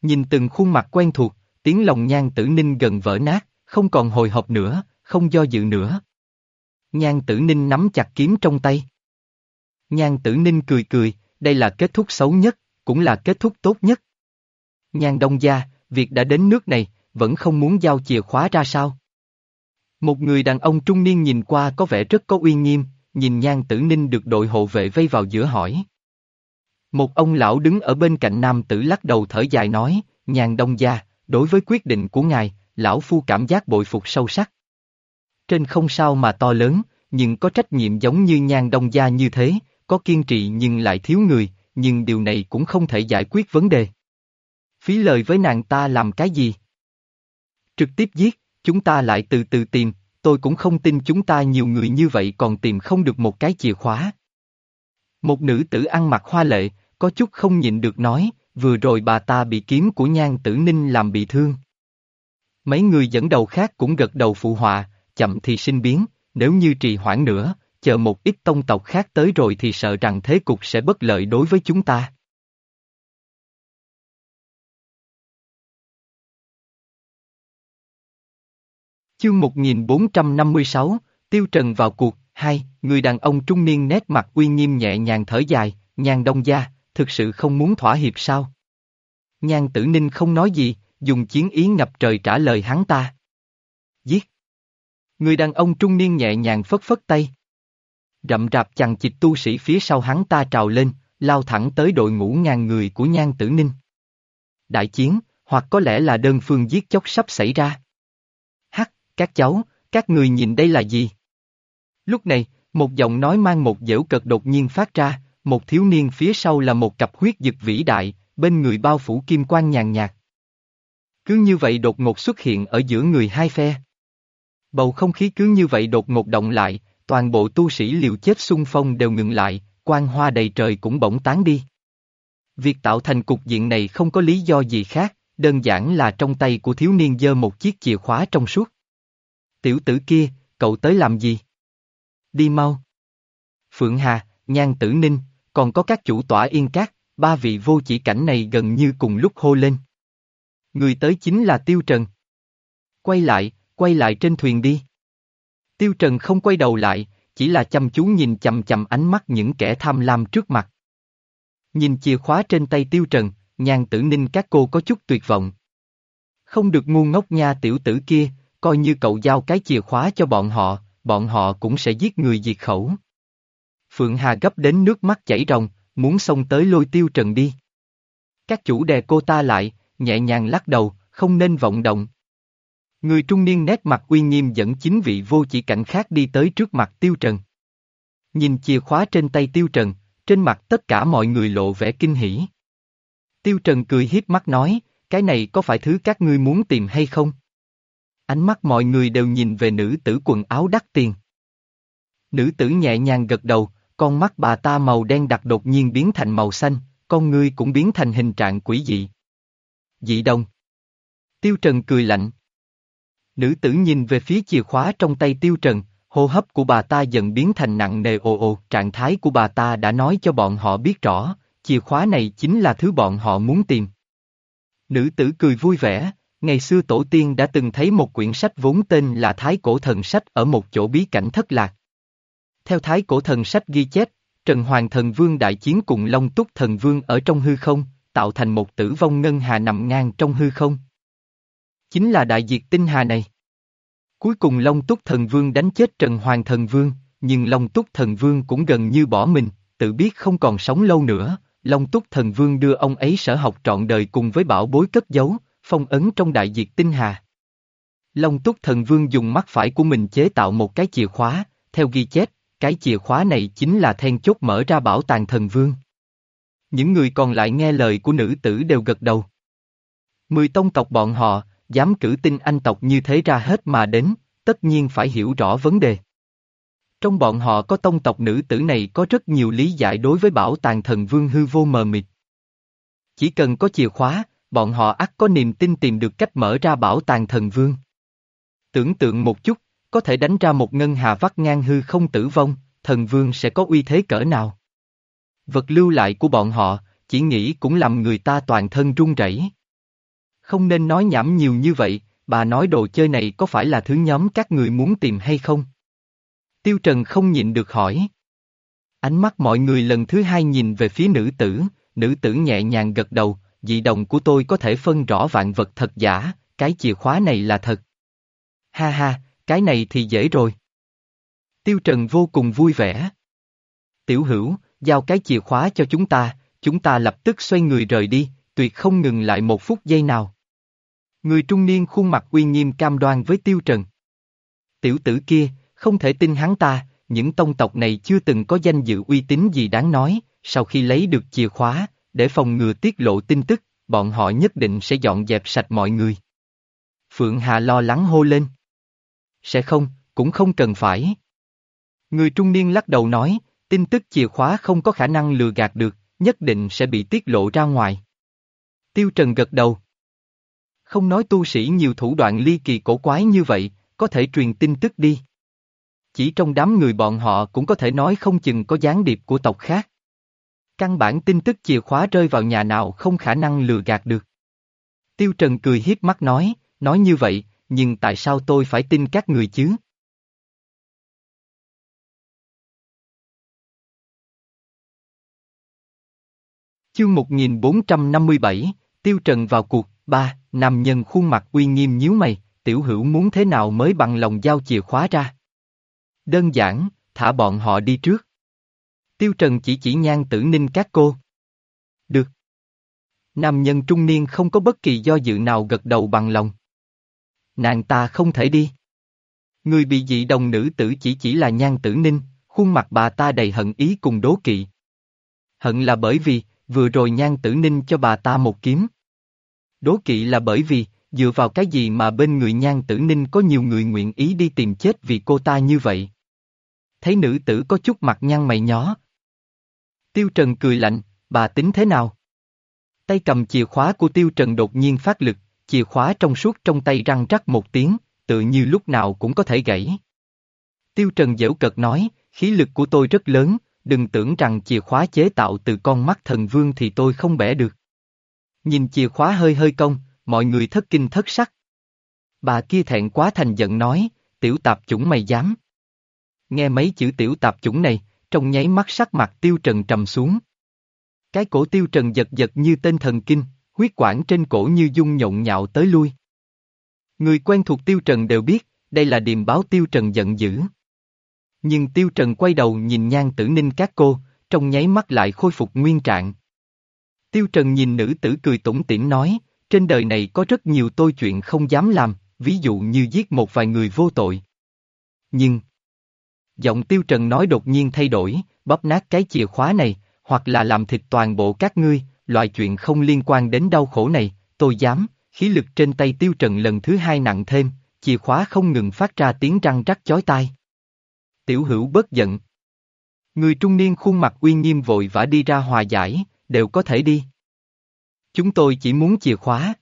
Nhìn từng khuôn mặt quen thuộc, tiếng lòng nhan tử ninh gần vỡ nát, không còn hồi hộp nữa, không do dự nữa. Nhan tử ninh nắm chặt kiếm trong tay. Nhan tử ninh cười cười, đây là kết thúc xấu nhất, cũng là kết thúc tốt nhất. Nhan đông gia, việc đã đến nước này, vẫn không muốn giao chìa khóa ra sao? Một người đàn ông trung niên nhìn qua có vẻ rất có uy nghiêm, nhìn nhan tử ninh được đội hộ vệ vây vào giữa hỏi. Một ông lão đứng ở bên cạnh nam tử lắc đầu thở dài nói, nhan đông gia, đối với quyết định của ngài, lão phu cảm giác bội phục sâu sắc. Trên không sao mà to lớn, nhưng có trách nhiệm giống như nhan đông gia như thế, có kiên trì nhưng lại thiếu người, nhưng điều này cũng không thể giải quyết vấn đề. Phí lời với nàng ta làm cái gì? Trực tiếp giết, chúng ta lại từ từ tìm, tôi cũng không tin chúng ta nhiều người như vậy còn tìm không được một cái chìa khóa. Một nữ tử ăn mặc hoa lệ, có chút không nhịn được nói, vừa rồi bà ta bị kiếm của nhan tử ninh làm bị thương. Mấy người dẫn đầu khác cũng gật đầu phụ họa, chậm thì sinh biến, nếu như trì hoãn nữa, chờ một ít tông tộc khác tới rồi thì sợ rằng thế cục sẽ bất lợi đối với chúng ta. Chương 1456, Tiêu Trần vào cuộc, hai, người đàn ông trung niên nét mặt uy nghiêm nhẹ nhàng thở dài, nhàn đông gia, thực sự không muốn thỏa hiệp sao? Nhan tử ninh không nói gì, dùng chiến ý ngập trời trả lời hắn ta. Giết! Người đàn ông trung niên nhẹ nhàng phất phất tay. Rậm rạp chằng chịt tu sĩ phía sau hắn ta trào lên, lao thẳng tới đội ngũ ngàn người của nhan tử ninh. Đại chiến, hoặc có lẽ là đơn phương giết chóc sắp xảy ra. Các cháu, các người nhìn đây là gì? Lúc này, một giọng nói mang một dễu cật đột nhiên phát ra, một thiếu niên phía sau là một cặp huyết dực vĩ đại, bên người bao phủ kim quan nhàn nhạt. Cứ như vậy đột ngột xuất hiện ở giữa người hai phe. Bầu không khí cứ như vậy đột ngột động lại, toàn bộ tu sĩ liều chết xung phong đều ngừng lại, quang hoa đầy trời cũng bỗng tán đi. Việc tạo thành cục diện này không có lý do gì khác, đơn giản là trong tay của thiếu niên giơ một chiếc chìa khóa trong suốt. Tiểu tử kia, cậu tới làm gì? Đi mau. Phượng Hà, Nhan Tử Ninh, còn có các chủ tỏa yên cát, ba vị vô chỉ cảnh này gần như cùng lúc hô lên. Người tới chính là Tiêu Trần. Quay lại, quay lại trên thuyền đi. Tiêu Trần không quay đầu lại, chỉ là chăm chú nhìn chầm chầm ánh mắt những kẻ tham lam trước mặt. Nhìn chìa khóa trên tay Tiêu Trần, nhan tử ninh các cô có chút tuyệt vọng. Không được ngu ngốc nha tiểu tử kia, coi như cậu giao cái chìa khóa cho bọn họ, bọn họ cũng sẽ giết người diệt khẩu. Phượng Hà gấp đến nước mắt chảy ròng, muốn xông tới lôi tiêu trần đi. Các chủ đè cô ta lại, nhẹ nhàng lắc đầu, không nên vọng động. Người trung niên nét mặt uy nghiêm dẫn chính vị vô chỉ cảnh khác đi tới trước mặt tiêu trần. Nhìn chìa khóa trên tay tiêu trần, trên mặt tất cả mọi người lộ vẻ kinh hỉ. Tiêu trần cười hiếp mắt nói, cái này có phải thứ các ngươi muốn tìm hay không? Ánh mắt mọi người đều nhìn về nữ tử quần áo đắt tiền. Nữ tử nhẹ nhàng gật đầu, con mắt bà ta màu đen đặc đột nhiên biến thành màu xanh, con ngươi cũng biến thành hình trạng quỷ dị. Dị đồng. Tiêu Trần cười lạnh. Nữ tử nhìn về phía chìa khóa trong tay Tiêu Trần, hô hấp của bà ta dần biến thành nặng nề ồ ồ, trạng thái của bà ta đã nói cho bọn họ biết rõ, chìa khóa này chính là thứ bọn họ muốn tìm. Nữ tử cười vui vẻ, ngày xưa tổ tiên đã từng thấy một quyển sách vốn tên là Thái Cổ Thần Sách ở một chỗ bí cảnh thất lạc. Theo Thái Cổ Thần Sách ghi chép, Trần Hoàng Thần Vương đại chiến cùng Long Túc Thần Vương ở trong hư không, tạo thành một tử vong ngân hà nằm ngang trong hư không. Chính là đại diệt tinh hà này. Cuối cùng Long Túc Thần Vương đánh chết Trần Hoàng Thần Vương, nhưng Long Túc Thần Vương cũng gần như bỏ mình, tự biết không còn sống lâu nữa, Long Túc Thần Vương đưa ông ấy sở học trọn đời cùng với bảo bối cất giấu, phong ấn trong đại diệt tinh hà. Long Túc Thần Vương dùng mắt phải của mình chế tạo một cái chìa khóa, theo ghi chép, cái chìa khóa này chính là then chốt mở ra bảo tàng thần vương. Những người còn lại nghe lời của nữ tử đều gật đầu. Mười tông tộc bọn họ, dám cử tinh anh tộc như thế ra hết mà đến, tất nhiên phải hiểu rõ vấn đề. Trong bọn họ có tông tộc nữ tử này có rất nhiều lý giải đối với bảo tàng thần vương hư vô mờ mịt. Chỉ cần có chìa khóa, bọn họ ắt có niềm tin tìm được cách mở ra bảo tàng thần vương. Tưởng tượng một chút, có thể đánh ra một ngân hà vắt ngang hư không tử vong, thần vương sẽ có uy thế cỡ nào? Vật lưu lại của bọn họ, chỉ nghĩ cũng làm người ta toàn thân run rẩy. Không nên nói nhảm nhiều như vậy, bà nói đồ chơi này có phải là thứ nhóm các người muốn tìm hay không? Tiêu Trần không nhịn được hỏi. Ánh mắt mọi người lần thứ hai nhìn về phía nữ tử, nữ tử nhẹ nhàng gật đầu, dị đồng của tôi có thể phân rõ vạn vật thật giả, cái chìa khóa này là thật. Ha ha, cái này thì dễ rồi. Tiêu Trần vô cùng vui vẻ. Tiểu hữu, giao cái chìa khóa cho chúng ta, chúng ta lập tức xoay người rời đi, tuyệt không ngừng lại một phút giây nào. Người trung niên khuôn mặt uy nghiêm cam đoan với Tiêu Trần. Tiểu tử kia, không thể tin hắn ta, những tông tộc này chưa từng có danh dự uy tín gì đáng nói, sau khi lấy được chìa khóa, để phòng ngừa tiết lộ tin tức, bọn họ nhất định sẽ dọn dẹp sạch mọi người. Phượng Hà lo lắng hô lên. Sẽ không, cũng không cần phải. Người trung niên lắc đầu nói, tin tức chìa khóa không có khả năng lừa gạt được, nhất định sẽ bị tiết lộ ra ngoài. Tiêu Trần gật đầu. Không nói tu sĩ nhiều thủ đoạn ly kỳ cổ quái như vậy, có thể truyền tin tức đi. Chỉ trong đám người bọn họ cũng có thể nói không chừng có gián điệp của tộc khác. Căn bản tin tức chìa khóa rơi vào nhà nào không khả năng lừa gạt được. Tiêu Trần cười hiếp mắt nói, nói như vậy, nhưng tại sao tôi phải tin các người chứ? Chương 1457, Tiêu Trần vào cuộc, ba, nam nhân khuôn mặt uy nghiêm nhíu mày, tiểu hữu muốn thế nào mới bằng lòng giao chìa khóa ra. Đơn giản, thả bọn họ đi trước. Tiêu Trần chỉ chỉ nhan tử ninh các cô. Được. Nam nhân trung niên không có bất kỳ do dự nào gật đầu bằng lòng. Nàng ta không thể đi. Người bị dị đồng nữ tử chỉ chỉ là nhan tử ninh, khuôn mặt bà ta đầy hận ý cùng đố kỵ. Hận là bởi vì, vừa rồi nhan tử ninh cho bà ta một kiếm. Đố kỵ là bởi vì, dựa vào cái gì mà bên người nhan tử ninh có nhiều người nguyện ý đi tìm chết vì cô ta như vậy. Thấy nữ tử có chút mặt nhăn mày nhó. Tiêu Trần cười lạnh, bà tính thế nào? Tay cầm chìa khóa của Tiêu Trần đột nhiên phát lực, chìa khóa trong suốt trong tay răng rắc một tiếng, tự như lúc nào cũng có thể gãy. Tiêu Trần dễu cợt nói, khí lực của tôi rất lớn, đừng tưởng rằng chìa khóa chế tạo từ con mắt thần vương thì tôi không bẻ được. Nhìn chìa khóa hơi hơi cong, mọi người thất kinh thất sắc. Bà kia thẹn quá thành giận nói, tiểu tạp chủng mày dám. Nghe mấy chữ tiểu tạp chủng này, trong nháy mắt sắc mặt tiêu trần trầm xuống. Cái cổ tiêu trần giật giật như tên thần kinh, huyết quản trên cổ như dung nhộn nhạo tới lui. Người quen thuộc tiêu trần đều biết, đây là điềm báo tiêu trần giận dữ. Nhưng tiêu trần quay đầu nhìn nhan tử ninh các cô, trong nháy mắt lại khôi phục nguyên trạng. Tiêu trần nhìn nữ tử cười tủm tỉm nói, trên đời này có rất nhiều tôi chuyện không dám làm, ví dụ như giết một vài người vô tội. Nhưng, giọng tiêu trần nói đột nhiên thay đổi, bóp nát cái chìa khóa này, hoặc là làm thịt toàn bộ các ngươi, loại chuyện không liên quan đến đau khổ này, tôi dám, khí lực trên tay tiêu trần lần thứ hai nặng thêm, chìa khóa không ngừng phát ra tiếng răng rắc chói tai. Tiểu hữu bất giận. Người trung niên khuôn mặt uy nghiêm vội vã đi ra hòa giải, đều có thể đi. Chúng tôi chỉ muốn chìa khóa.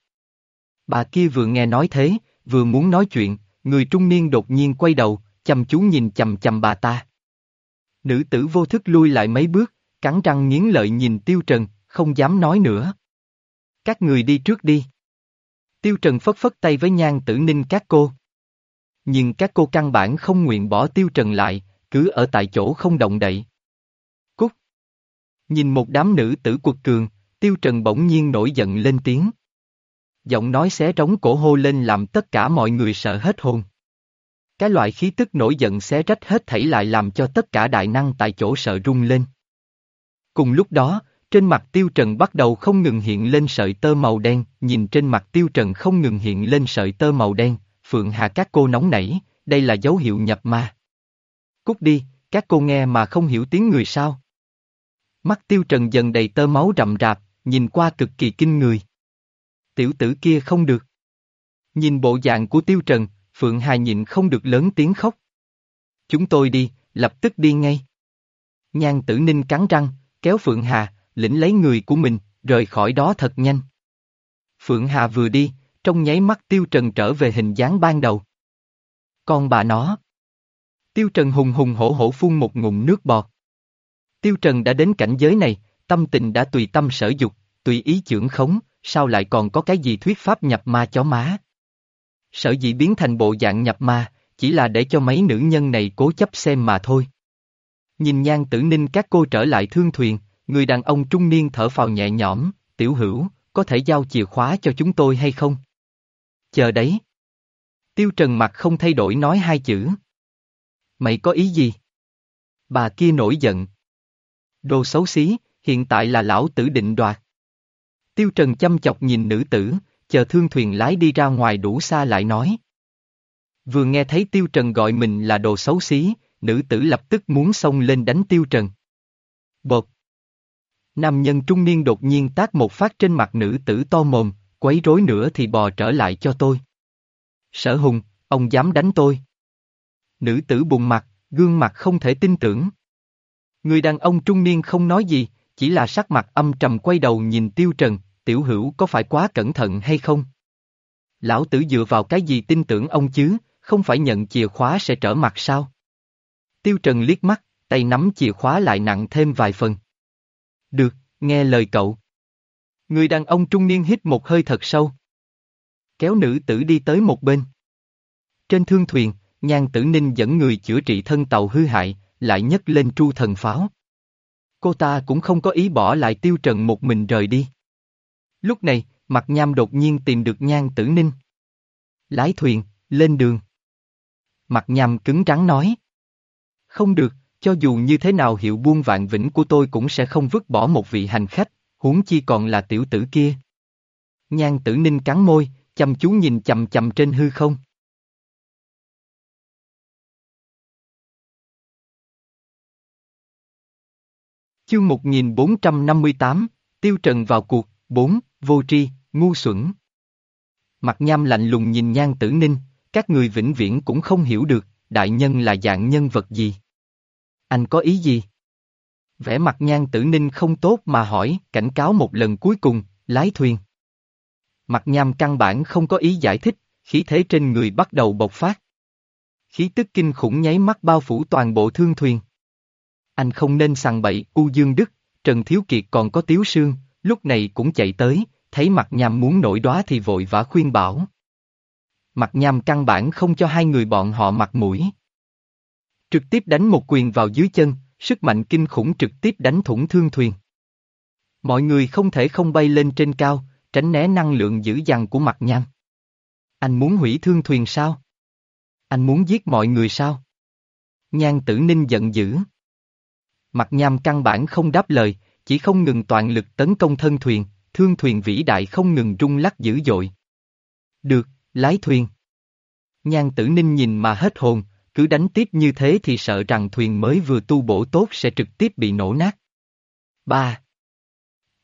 Bà kia vừa nghe nói thế, vừa muốn nói chuyện, người trung niên đột nhiên quay đầu, chăm chú nhìn chầm chầm bà ta. Nữ tử vô thức lui lại mấy bước, cắn răng nghiến lợi nhìn Tiêu Trần, không dám nói nữa. Các người đi trước đi. Tiêu Trần phất phất tay với nhan tử ninh các cô. Nhưng các cô căn bản không nguyện bỏ Tiêu Trần lại, cứ ở tại chỗ không động đậy. Cút. Nhìn một đám nữ tử quật cường, Tiêu Trần bỗng nhiên nổi giận lên tiếng. Giọng nói xé trống cổ hô lên làm tất cả mọi người sợ hết hồn. Cái loại khí tức nổi giận xé rách hết thảy lại làm cho tất cả đại năng tại chỗ sợ rung lên. Cùng lúc đó, trên mặt tiêu trần bắt đầu không ngừng hiện lên sợi tơ màu đen, nhìn trên mặt tiêu trần không ngừng hiện lên sợi tơ màu đen, Phượng hạ các cô nóng nảy, đây là dấu hiệu nhập ma. Cút đi, các cô nghe mà không hiểu tiếng người sao. Mắt tiêu trần dần đầy tơ máu rậm rạp, nhìn qua cực kỳ kinh người. Tiểu tử kia không được. Nhìn bộ dạng của tiêu trần, Phượng Hà nhịn không được lớn tiếng khóc. Chúng tôi đi, lập tức đi ngay. Nhan tử ninh cắn răng, kéo Phượng Hà, lĩnh lấy người của mình, rời khỏi đó thật nhanh. Phượng Hà vừa đi, trong nháy mắt Tiêu Trần trở về hình dáng ban đầu. Con bà nó. Tiêu Trần hùng hùng hổ hổ phun một ngụm nước bọt. Tiêu Trần đã đến cảnh giới này, tâm tình đã tùy tâm sở dục, tùy ý trưởng khống, sao lại còn có cái gì thuyết pháp nhập ma chó má. Sở dĩ biến thành bộ dạng nhập ma, chỉ là để cho mấy nữ nhân này cố chấp xem mà thôi. Nhìn nhan tử ninh các cô trở lại thương thuyền, người đàn ông trung niên thở phào nhẹ nhõm, tiểu hữu, có thể giao chìa khóa cho chúng tôi hay không? Chờ đấy. Tiêu Trần mặt không thay đổi nói hai chữ. Mày có ý gì? Bà kia nổi giận. Đồ xấu xí, hiện tại là lão tử định đoạt. Tiêu Trần chăm chọc nhìn nữ tử, chờ thương thuyền lái đi ra ngoài đủ xa lại nói. Vừa nghe thấy Tiêu Trần gọi mình là đồ xấu xí, nữ tử lập tức muốn xông lên đánh Tiêu Trần. Bột. Nam nhân trung niên đột nhiên tác một phát trên mặt nữ tử to mồm, quấy rối nữa thì bò trở lại cho tôi. Sở hùng, ông dám đánh tôi. Nữ tử bùng mặt, gương mặt không thể tin tưởng. Người đàn ông trung niên không nói gì, chỉ là sắc mặt âm trầm quay đầu nhìn tiêu trần, tiểu hữu có phải quá cẩn thận hay không? Lão tử dựa vào cái gì tin tưởng ông chứ, không phải nhận chìa khóa sẽ trở mặt sao? Tiêu trần liếc mắt, tay nắm chìa khóa lại nặng thêm vài phần. Được, nghe lời cậu. Người đàn ông trung niên hít một hơi thật sâu. Kéo nữ tử đi tới một bên. Trên thương thuyền, Nhan Tử Ninh dẫn người chữa trị thân tàu hư hại, lại nhấc lên tru thần pháo. Cô ta cũng không có ý bỏ lại Tiêu Trần một mình rời đi. Lúc này, Mặt Nham đột nhiên tìm được Nhan Tử Ninh. Lái thuyền, lên đường. Mặt Nham cứng rắn nói. Không được, cho dù như thế nào hiệu buôn vạn vĩnh của tôi cũng sẽ không vứt bỏ một vị hành khách, huống chi còn là tiểu tử kia. Nhan tử ninh cắn môi, chăm chú nhìn chầm chầm trên hư không. Chương 1458, Tiêu Trần vào cuộc, 4, vô tri, ngu xuẩn. Mặt nham lạnh lùng nhìn nhan tử ninh, các người vĩnh viễn cũng không hiểu được, đại nhân là dạng nhân vật gì. Anh có ý gì? Vẻ mặt nhan tử ninh không tốt mà hỏi, cảnh cáo một lần cuối cùng, lái thuyền. Mặt nham căn bản không có ý giải thích, khí thế trên người bắt đầu bộc phát. Khí tức kinh khủng nháy mắt bao phủ toàn bộ thương thuyền. Anh không nên sằng bậy, U Dương Đức, Trần Thiếu Kiệt còn có Tiếu Sương, lúc này cũng chạy tới, thấy mặt nham muốn nổi đóa thì vội vã khuyên bảo. Mặt nham căn bản không cho hai người bọn họ mặt mũi. Trực tiếp đánh một quyền vào dưới chân, sức mạnh kinh khủng trực tiếp đánh thủng thương thuyền. Mọi người không thể không bay lên trên cao, tránh né năng lượng dữ dằn của mặt nham. Anh muốn hủy thương thuyền sao? Anh muốn giết mọi người sao? Nhan tử ninh giận dữ. Mặt nham căn bản không đáp lời, chỉ không ngừng toàn lực tấn công thân thuyền, thương thuyền vĩ đại không ngừng rung lắc dữ dội. Được, lái thuyền. Nhan tử ninh nhìn mà hết hồn, cứ đánh tiếp như thế thì sợ rằng thuyền mới vừa tu bổ tốt sẽ trực tiếp bị nổ nát. 3.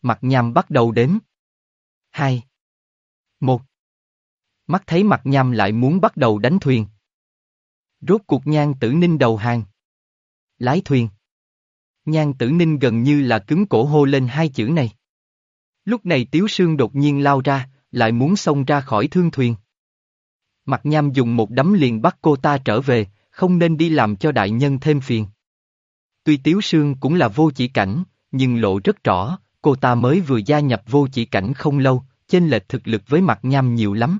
Mặt nhằm bắt đầu đếm. 2. 1. Mắt thấy mặt nhằm lại muốn bắt đầu đánh thuyền. Rốt cuộc nhan tử ninh đầu hàng. Lái thuyền. Nhan tử ninh gần như là cứng cổ hô lên hai chữ này. Lúc này Tiếu Sương đột nhiên lao ra, lại muốn xông ra khỏi thương thuyền. Mặt nham dùng một đấm liền bắt cô ta trở về, không nên đi làm cho đại nhân thêm phiền. Tuy Tiếu Sương cũng là vô chỉ cảnh, nhưng lộ rất rõ, cô ta mới vừa gia nhập vô chỉ cảnh không lâu, chênh lệch thực lực với mặt nham nhiều lắm.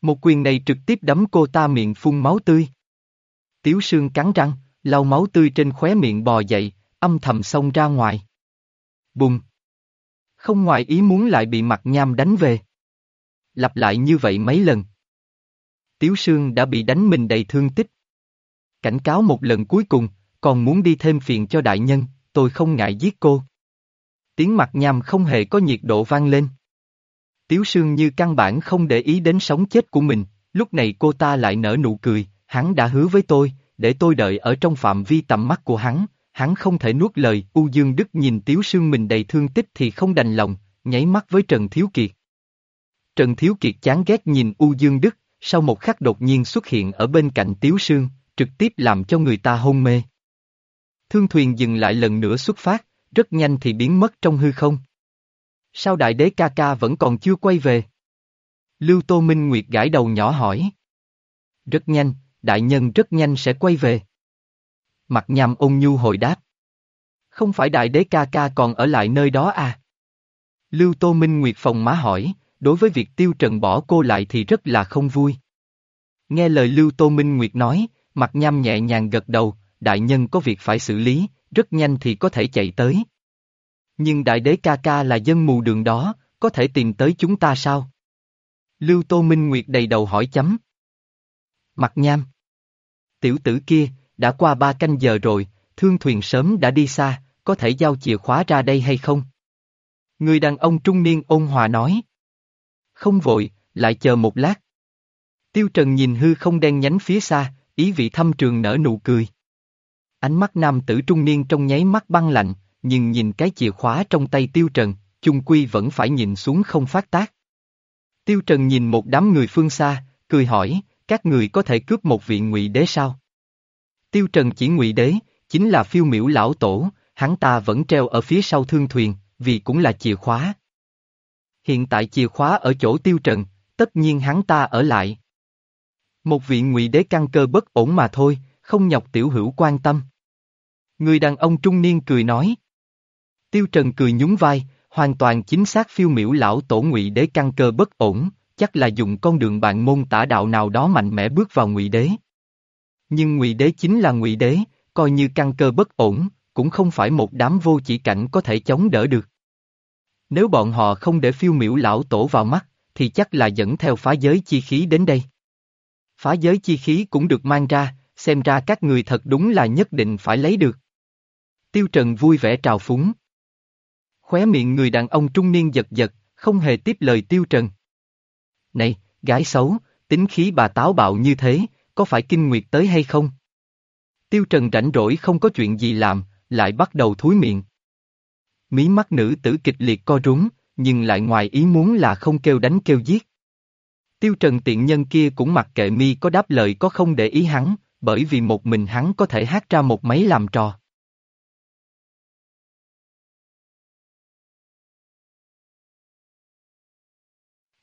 Một quyền này trực tiếp đấm cô ta miệng phun máu tươi. Tiếu Sương cắn răng, lau máu tươi trên khóe miệng bò dậy, âm thầm xông ra ngoài. Bùng! Không ngoài ý muốn lại bị mặt nham đánh về. Lặp lại như vậy mấy lần. Tiếu Sương đã bị đánh mình đầy thương tích. Cảnh cáo một lần cuối cùng, còn muốn đi thêm phiền cho đại nhân, tôi không ngại giết cô. Tiếng mặt nham không hề có nhiệt độ vang lên. Tiếu Sương như căn bản không để ý đến sống chết của mình, lúc này cô ta lại nở nụ cười, hắn đã hứa với tôi, để tôi đợi ở trong phạm vi tầm mắt của hắn, hắn không thể nuốt lời, U Dương Đức nhìn Tiếu Sương mình đầy thương tích thì không đành lòng, nháy mắt với Trần Thiếu Kiệt. Trần Thiếu Kiệt chán ghét nhìn U Dương Đức, sau một khắc đột nhiên xuất hiện ở bên cạnh Tiếu Sương, trực tiếp làm cho người ta hôn mê. Thương thuyền dừng lại lần nữa xuất phát, rất nhanh thì biến mất trong hư không. Sao đại đế ca ca vẫn còn chưa quay về? Lưu Tô Minh Nguyệt gãi đầu nhỏ hỏi. Rất nhanh, đại nhân rất nhanh sẽ quay về. Mặt nhằm ôn nhu hồi đáp. Không phải đại đế ca ca còn ở lại nơi đó à? Lưu Tô Minh Nguyệt phòng má hỏi, đối với việc tiêu trần bỏ cô lại thì rất là không vui. Nghe lời Lưu Tô Minh Nguyệt nói, mặt nham nhẹ nhàng gật đầu, đại nhân có việc phải xử lý, rất nhanh thì có thể chạy tới. Nhưng đại đế ca ca là dân mù đường đó, có thể tìm tới chúng ta sao? Lưu Tô Minh Nguyệt đầy đầu hỏi chấm. Mặt nham. Tiểu tử kia, đã qua ba canh giờ rồi, thương thuyền sớm đã đi xa, có thể giao chìa khóa ra đây hay không? Người đàn ông trung niên ôn hòa nói. Không vội, lại chờ một lát. Tiêu Trần nhìn hư không đen nhánh phía xa, ý vị thâm trường nở nụ cười. Ánh mắt nam tử trung niên trong nháy mắt băng lạnh, nhưng nhìn cái chìa khóa trong tay Tiêu Trần, chung quy vẫn phải nhìn xuống không phát tác. Tiêu Trần nhìn một đám người phương xa, cười hỏi, các người có thể cướp một vị ngụy đế sao? Tiêu Trần chỉ ngụy đế, chính là phiêu miểu lão tổ, hắn ta vẫn treo ở phía sau thương thuyền, vì cũng là chìa khóa. Hiện tại chìa khóa ở chỗ Tiêu Trần, tất nhiên hắn ta ở lại. Một vị ngụy đế căn cơ bất ổn mà thôi, không nhọc tiểu hữu quan tâm. Người đàn ông trung niên cười nói. Tiêu Trần cười nhún vai, hoàn toàn chính xác phiêu miểu lão tổ ngụy đế căn cơ bất ổn, chắc là dùng con đường bạn môn tả đạo nào đó mạnh mẽ bước vào ngụy đế. Nhưng ngụy đế chính là ngụy đế, coi như căn cơ bất ổn, cũng không phải một đám vô chỉ cảnh có thể chống đỡ được. Nếu bọn họ không để phiêu miểu lão tổ vào mắt, thì chắc là dẫn theo phá giới chi khí đến đây. Phá giới chi khí cũng được mang ra, xem ra các người thật đúng là nhất định phải lấy được. Tiêu Trần vui vẻ trào phúng. Khóe miệng người đàn ông trung niên giật giật, không hề tiếp lời Tiêu Trần. Này, gái xấu, tính khí bà táo bạo như thế, có phải kinh nguyệt tới hay không? Tiêu Trần rảnh rỗi không có chuyện gì làm, lại bắt đầu thúi miệng. Mí mắt nữ tử kịch liệt co rúm, nhưng lại ngoài ý muốn là không kêu đánh kêu giết. Tiêu Trần tiện nhân kia cũng mặc kệ mi có đáp lời có không để ý hắn, bởi vì một mình hắn có thể hát ra một máy làm trò.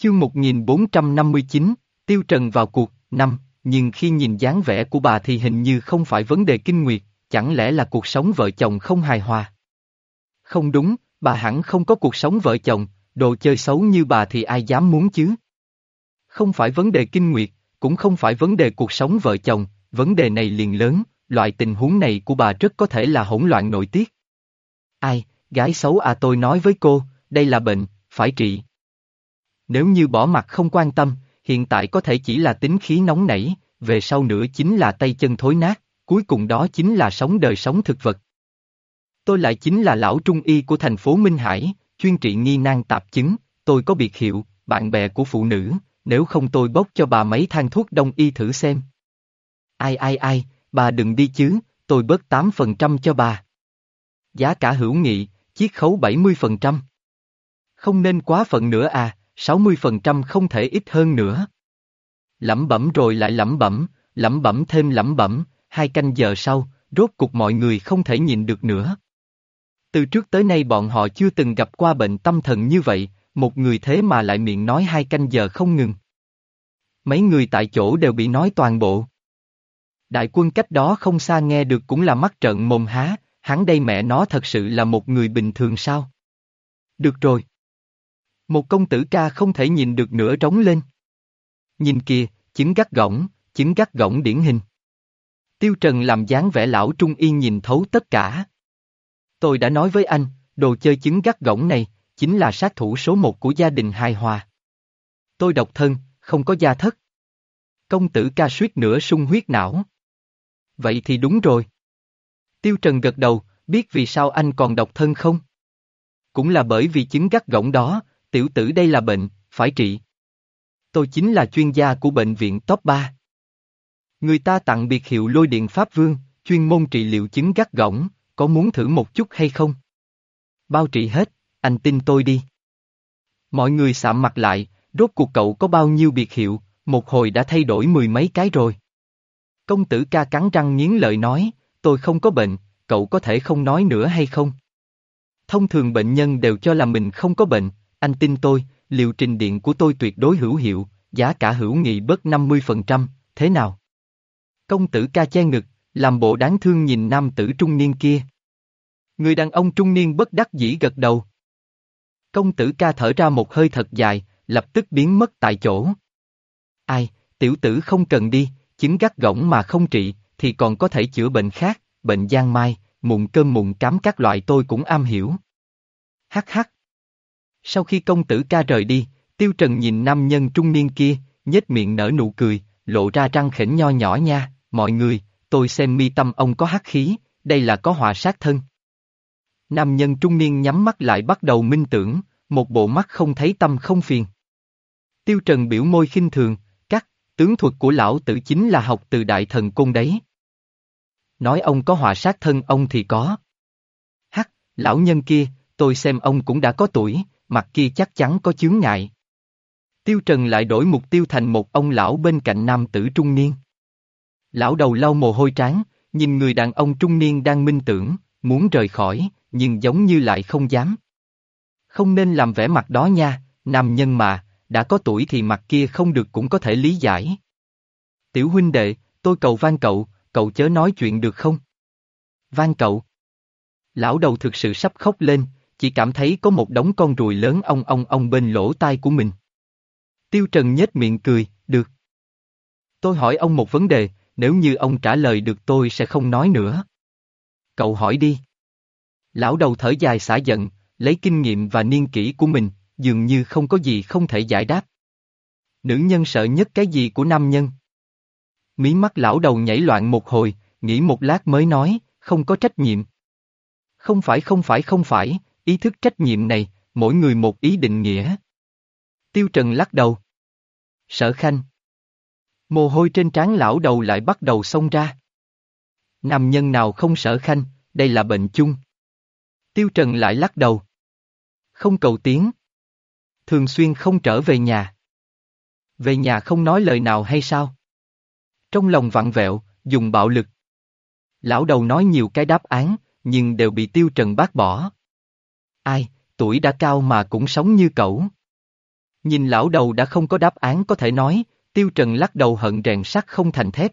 Chương 1459, Tiêu Trần vào cuộc, năm, nhưng khi nhìn dáng vẻ của bà thì hình như không phải vấn đề kinh nguyệt, chẳng lẽ là cuộc sống vợ chồng không hài hòa. Không đúng, bà hẳn không có cuộc sống vợ chồng, đồ chơi xấu như bà thì ai dám muốn chứ. Không phải vấn đề kinh nguyệt, cũng không phải vấn đề cuộc sống vợ chồng, vấn đề này liền lớn, loại tình huống này của bà rất có thể là hỗn loạn nội tiết. Ai, gái xấu à tôi nói với cô, đây là bệnh, phải trị. Nếu như bỏ mặt không quan tâm, hiện tại có thể chỉ là tính khí nóng nảy, về sau nữa chính là tay chân thối nát, cuối cùng đó chính là sống đời sống thực vật. Tôi lại chính là lão trung y của thành phố Minh Hải, chuyên trị nghi nan tạp chứng, tôi có biệt hiệu, bạn bè của phụ nữ, nếu không tôi bốc cho bà mấy thang thuốc đông y thử xem. Ai ai ai, bà đừng đi chứ, tôi bớt 8% cho bà. Giá cả hữu nghị, chiết khấu 70%. Không nên quá phận nữa à, 60% không thể ít hơn nữa. Lẩm bẩm rồi lại lẩm bẩm, lẩm bẩm thêm lẩm bẩm, hai canh giờ sau, rốt cục mọi người không thể nhìn được nữa. Từ trước tới nay bọn họ chưa từng gặp qua bệnh tâm thần như vậy, một người thế mà lại miệng nói hai canh giờ không ngừng. Mấy người tại chỗ đều bị nói toàn bộ. Đại quân cách đó không xa nghe được cũng là mắt trợn mồm há, hắn đây mẹ nó thật sự là một người bình thường sao? Được rồi. Một công tử ca không thể nhìn được nữa trống lên. Nhìn kìa, chứng gắt gỏng, chứng gắt gỏng điển hình. Tiêu Trần làm dáng vẻ lão trung yên nhìn thấu tất cả. Tôi đã nói với anh, đồ chơi chứng gắt gỏng này, chính là sát thủ số một của gia đình hài hòa. Tôi độc thân, không có gia thất. Công tử ca suýt nữa sung huyết não. Vậy thì đúng rồi. Tiêu Trần gật đầu, biết vì sao anh còn độc thân không? Cũng là bởi vì chứng gắt gỏng đó, tiểu tử đây là bệnh, phải trị. Tôi chính là chuyên gia của bệnh viện top 3. Người ta tặng biệt hiệu lôi điện Pháp Vương, chuyên môn trị liệu chứng gắt gỏng, có muốn thử một chút hay không? Bao trị hết, anh tin tôi đi. Mọi người sạm mặt lại, rốt cuộc cậu có bao nhiêu biệt hiệu, một hồi đã thay đổi mười mấy cái rồi. Công tử ca cắn răng nghiến lợi nói, tôi không có bệnh, cậu có thể không nói nữa hay không? Thông thường bệnh nhân đều cho là mình không có bệnh, anh tin tôi, liệu trình điện của tôi tuyệt đối hữu hiệu, giá cả hữu nghị bớt 50%, thế nào? Công tử ca che ngực, làm bộ đáng thương nhìn nam tử trung niên kia. Người đàn ông trung niên bất đắc dĩ gật đầu. Công tử ca thở ra một hơi thật dài, lập tức biến mất tại chỗ. Ai, tiểu tử không cần đi, chứng gắt gỏng mà không trị, thì còn có thể chữa bệnh khác, bệnh giang mai, mụn cơm mụn cám các loại tôi cũng am hiểu. Hắc hắc. Sau khi công tử ca rời đi, Tiêu Trần nhìn nam nhân trung niên kia, nhếch miệng nở nụ cười, lộ ra răng khỉnh nho nhỏ nha, mọi người, tôi xem mi tâm ông có hắc khí, đây là có họa sát thân. Nam nhân trung niên nhắm mắt lại bắt đầu minh tưởng, một bộ mắt không thấy tâm không phiền. Tiêu Trần biểu môi khinh thường, các tướng thuật của lão tử chính là học từ đại thần cung đấy. Nói ông có họa sát thân ông thì có. Hắc, lão nhân kia, tôi xem ông cũng đã có tuổi, mặt kia chắc chắn có chướng ngại. Tiêu Trần lại đổi mục tiêu thành một ông lão bên cạnh nam tử trung niên. Lão đầu lau mồ hôi trán, nhìn người đàn ông trung niên đang minh tưởng, muốn rời khỏi, nhưng giống như lại không dám. Không nên làm vẻ mặt đó nha, nam nhân mà, đã có tuổi thì mặt kia không được cũng có thể lý giải. Tiểu huynh đệ, tôi cầu van cậu, cậu chớ nói chuyện được không? Van cậu. Lão đầu thực sự sắp khóc lên, chỉ cảm thấy có một đống con ruồi lớn ong ong ong bên lỗ tai của mình. Tiêu Trần nhếch miệng cười, được. Tôi hỏi ông một vấn đề, nếu như ông trả lời được tôi sẽ không nói nữa. Cậu hỏi đi. Lão đầu thở dài xả giận, lấy kinh nghiệm và niên kỷ của mình, dường như không có gì không thể giải đáp. Nữ nhân sợ nhất cái gì của nam nhân? Mí mắt lão đầu nhảy loạn một hồi, nghĩ một lát mới nói, không có trách nhiệm. Không phải không phải không phải, ý thức trách nhiệm này, mỗi người một ý định nghĩa. Tiêu Trần lắc đầu. Sở Khanh. Mồ hôi trên trán lão đầu lại bắt đầu xông ra. Nam nhân nào không sở khanh, đây là bệnh chung. Tiêu Trần lại lắc đầu. Không cầu tiến. Thường xuyên không trở về nhà. Về nhà không nói lời nào hay sao? Trong lòng vặn vẹo, dùng bạo lực. Lão đầu nói nhiều cái đáp án, nhưng đều bị Tiêu Trần bác bỏ. Ai, tuổi đã cao mà cũng sống như cậu. Nhìn lão đầu đã không có đáp án có thể nói, Tiêu Trần lắc đầu hận rèn sắt không thành thép.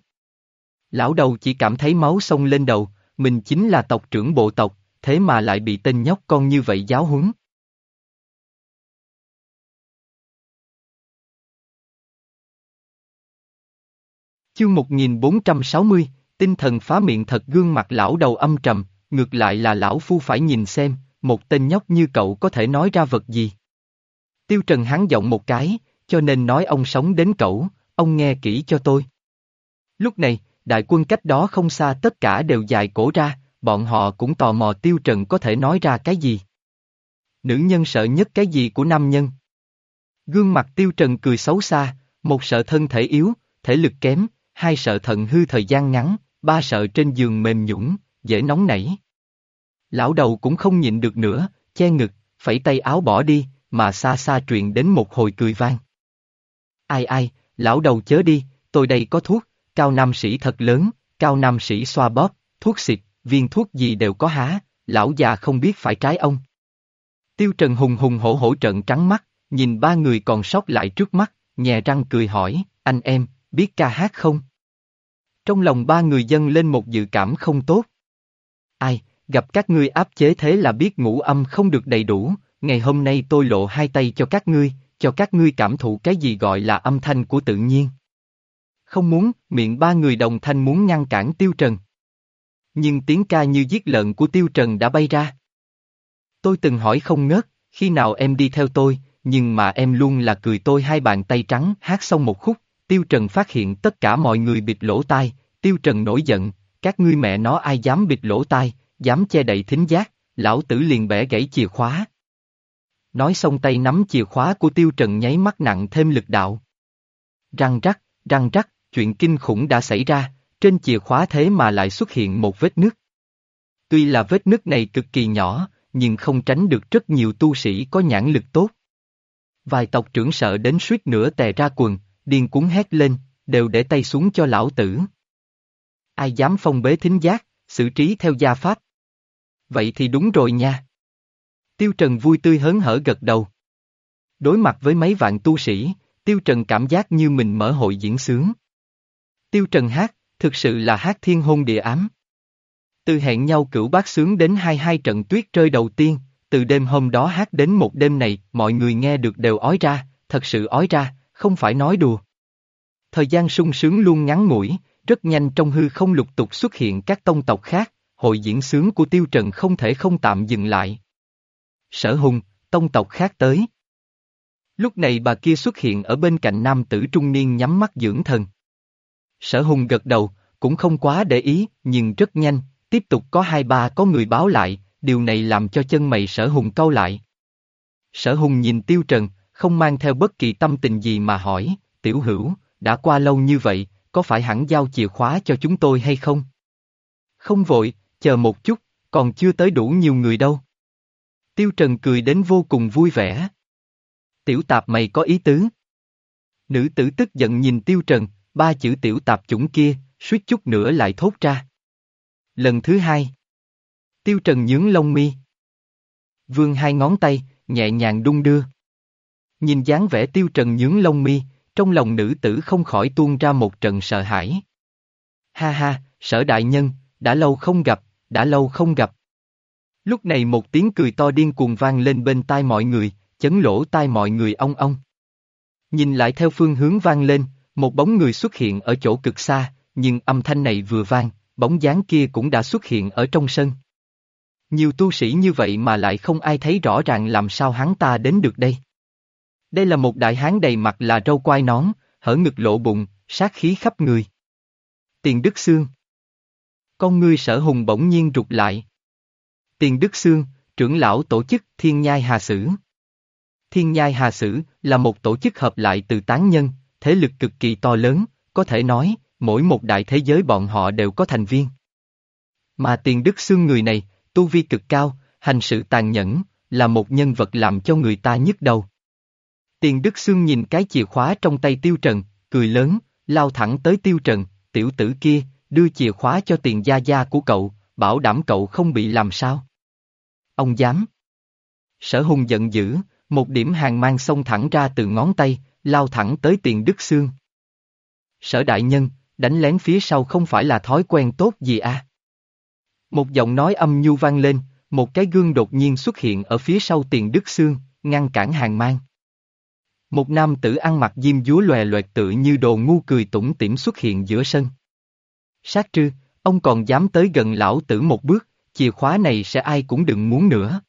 Lão đầu chỉ cảm thấy máu sông lên đầu, mình chính là tộc trưởng bộ tộc, thế mà lại bị tên nhóc con như vậy giáo huấn. Chương 1460, tinh thần phá miệng thật gương mặt lão đầu âm trầm, ngược lại là lão phu phải nhìn xem, một tên nhóc như cậu có thể nói ra vật gì. Tiêu Trần hắn giọng một cái, cho nên nói ông sống đến cậu, ông nghe kỹ cho tôi. Lúc này, đại quân cách đó không xa tất cả đều dài cổ ra, bọn họ cũng tò mò Tiêu Trần có thể nói ra cái gì. Nữ nhân sợ nhất cái gì của nam nhân? Gương mặt Tiêu Trần cười xấu xa, một sợ thân thể yếu, thể lực kém, hai sợ thận hư thời gian ngắn, ba sợ trên giường mềm nhũng, dễ nóng nảy. Lão đầu cũng không nhịn được nữa, che ngực, phẩy tay áo bỏ đi, mà xa xa truyền đến một hồi cười vang. Ai ai, lão đầu chớ đi, tôi đây có thuốc, cao nam sĩ thật lớn, cao nam sĩ xoa bóp, thuốc xịt, viên thuốc gì đều có há, lão già không biết phải trái ông. Tiêu Trần hùng hùng hổ hổ trận trắng mắt, nhìn ba người còn sót lại trước mắt, nhè răng cười hỏi, anh em, biết ca hát không? Trong lòng ba người dân lên một dự cảm không tốt. Ai, gặp các ngươi áp chế thế là biết ngũ âm không được đầy đủ, ngày hôm nay tôi lộ hai tay cho các ngươi, cho các ngươi cảm thụ cái gì gọi là âm thanh của tự nhiên. Không muốn, miệng ba người đồng thanh muốn ngăn cản Tiêu Trần. Nhưng tiếng ca như giết lợn của Tiêu Trần đã bay ra. Tôi từng hỏi không ngớt, khi nào em đi theo tôi, nhưng mà em luôn là cười tôi hai bàn tay trắng hát xong một khúc, Tiêu Trần phát hiện tất cả mọi người bịt lỗ tai, Tiêu Trần nổi giận, các ngươi mẹ nó ai dám bịt lỗ tai, dám che đậy thính giác, lão tử liền bẻ gãy chìa khóa. Nói xong tay nắm chìa khóa của Tiêu Trần nháy mắt nặng thêm lực đạo. Răng rắc, răng rắc, chuyện kinh khủng đã xảy ra, trên chìa khóa thế mà lại xuất hiện một vết nứt. Tuy là vết nứt này cực kỳ nhỏ, nhưng không tránh được rất nhiều tu sĩ có nhãn lực tốt. Vài tộc trưởng sợ đến suýt nữa tè ra quần, điên cuốn hét lên, đều để tay xuống cho lão tử. Ai dám phong bế thính giác, xử trí theo gia pháp. Vậy thì đúng rồi nha. Tiêu Trần vui tươi hớn hở gật đầu. Đối mặt với mấy vạn tu sĩ, Tiêu Trần cảm giác như mình mở hội diễn sướng. Tiêu Trần hát, thực sự là hát thiên hôn địa ám. Từ hẹn nhau cửu bác sướng đến hai hai trận tuyết rơi đầu tiên, từ đêm hôm đó hát đến một đêm này, mọi người nghe được đều ói ra, thật sự ói ra, không phải nói đùa. Thời gian sung sướng luôn ngắn ngủi, rất nhanh trong hư không lục tục xuất hiện các tông tộc khác, hội diễn sướng của Tiêu Trần không thể không tạm dừng lại. Sở hùng, tông tộc khác tới. Lúc này bà kia xuất hiện ở bên cạnh nam tử trung niên nhắm mắt dưỡng thần. Sở hùng gật đầu, cũng không quá để ý, nhưng rất nhanh, tiếp tục có hai ba có người báo lại, điều này làm cho chân mày sở hùng câu lại. Sở hùng nhìn tiêu trần, không mang theo bất kỳ tâm tình gì mà hỏi, tiểu hữu, đã qua lâu như vậy, có phải hẳn giao chìa khóa cho chúng tôi hay không? Không vội, chờ một chút, còn chưa tới đủ nhiều người đâu. Tiêu Trần cười đến vô cùng vui vẻ. Tiểu tạp mày có ý tứ. Nữ tử tức giận nhìn Tiêu Trần, ba chữ tiểu tạp chủng kia, suýt chút nữa lại thốt ra. Lần thứ hai. Tiêu Trần nhướng lông mi. Vương hai ngón tay, nhẹ nhàng đung đưa. Nhìn dáng vẻ Tiêu Trần nhướng lông mi, trong lòng nữ tử không khỏi tuôn ra một trận sợ hãi. Ha ha, sở đại nhân, đã lâu không gặp, đã lâu không gặp. Lúc này một tiếng cười to điên cuồng vang lên bên tai mọi người, chấn lỗ tai mọi người ong ong. Nhìn lại theo phương hướng vang lên, một bóng người xuất hiện ở chỗ cực xa, nhưng âm thanh này vừa vang, bóng dáng kia cũng đã xuất hiện ở trong sân. Nhiều tu sĩ như vậy mà lại không ai thấy rõ ràng làm sao hắn ta đến được đây. Đây là một đại hán đầy mặt là râu quai nón, hở ngực lộ bụng, sát khí khắp người. Tiền Đức Sương con ngươi sở hùng bỗng nhiên rụt lại. Tiền Đức Sương, trưởng lão tổ chức Thiên Nhai Hà Sử. Thiên Nhai Hà Sử là một tổ chức hợp lại từ tán nhân, thế lực cực kỳ to lớn, có thể nói, mỗi một đại thế giới bọn họ đều có thành viên. Mà tiền đức xương người này, tu vi cực cao, hành sự tàn nhẫn, là một nhân vật làm cho người ta nhức đầu. Tiền đức xương nhìn cái chìa khóa trong tay tiêu trần, cười lớn, lao thẳng tới tiêu trần, tiểu tử kia, đưa chìa khóa cho tiền gia gia của cậu, bảo đảm cậu không bị làm sao. Ông dám. Sở hùng giận dữ, một điểm hàng mang xông thẳng ra từ ngón tay, lao thẳng tới tiền đức xương. Sở đại nhân, đánh lén phía sau không phải là thói quen tốt gì à? Một giọng nói âm nhu vang lên, một cái gương đột nhiên xuất hiện ở phía sau tiền đức xương, ngăn cản hàng mang. Một nam tử ăn mặc diêm dúa lòe loẹt tự như đồ ngu cười tủm tỉm xuất hiện giữa sân. Sát trư, ông còn dám tới gần lão tử một bước, chìa khóa này sẽ ai cũng đừng muốn nữa.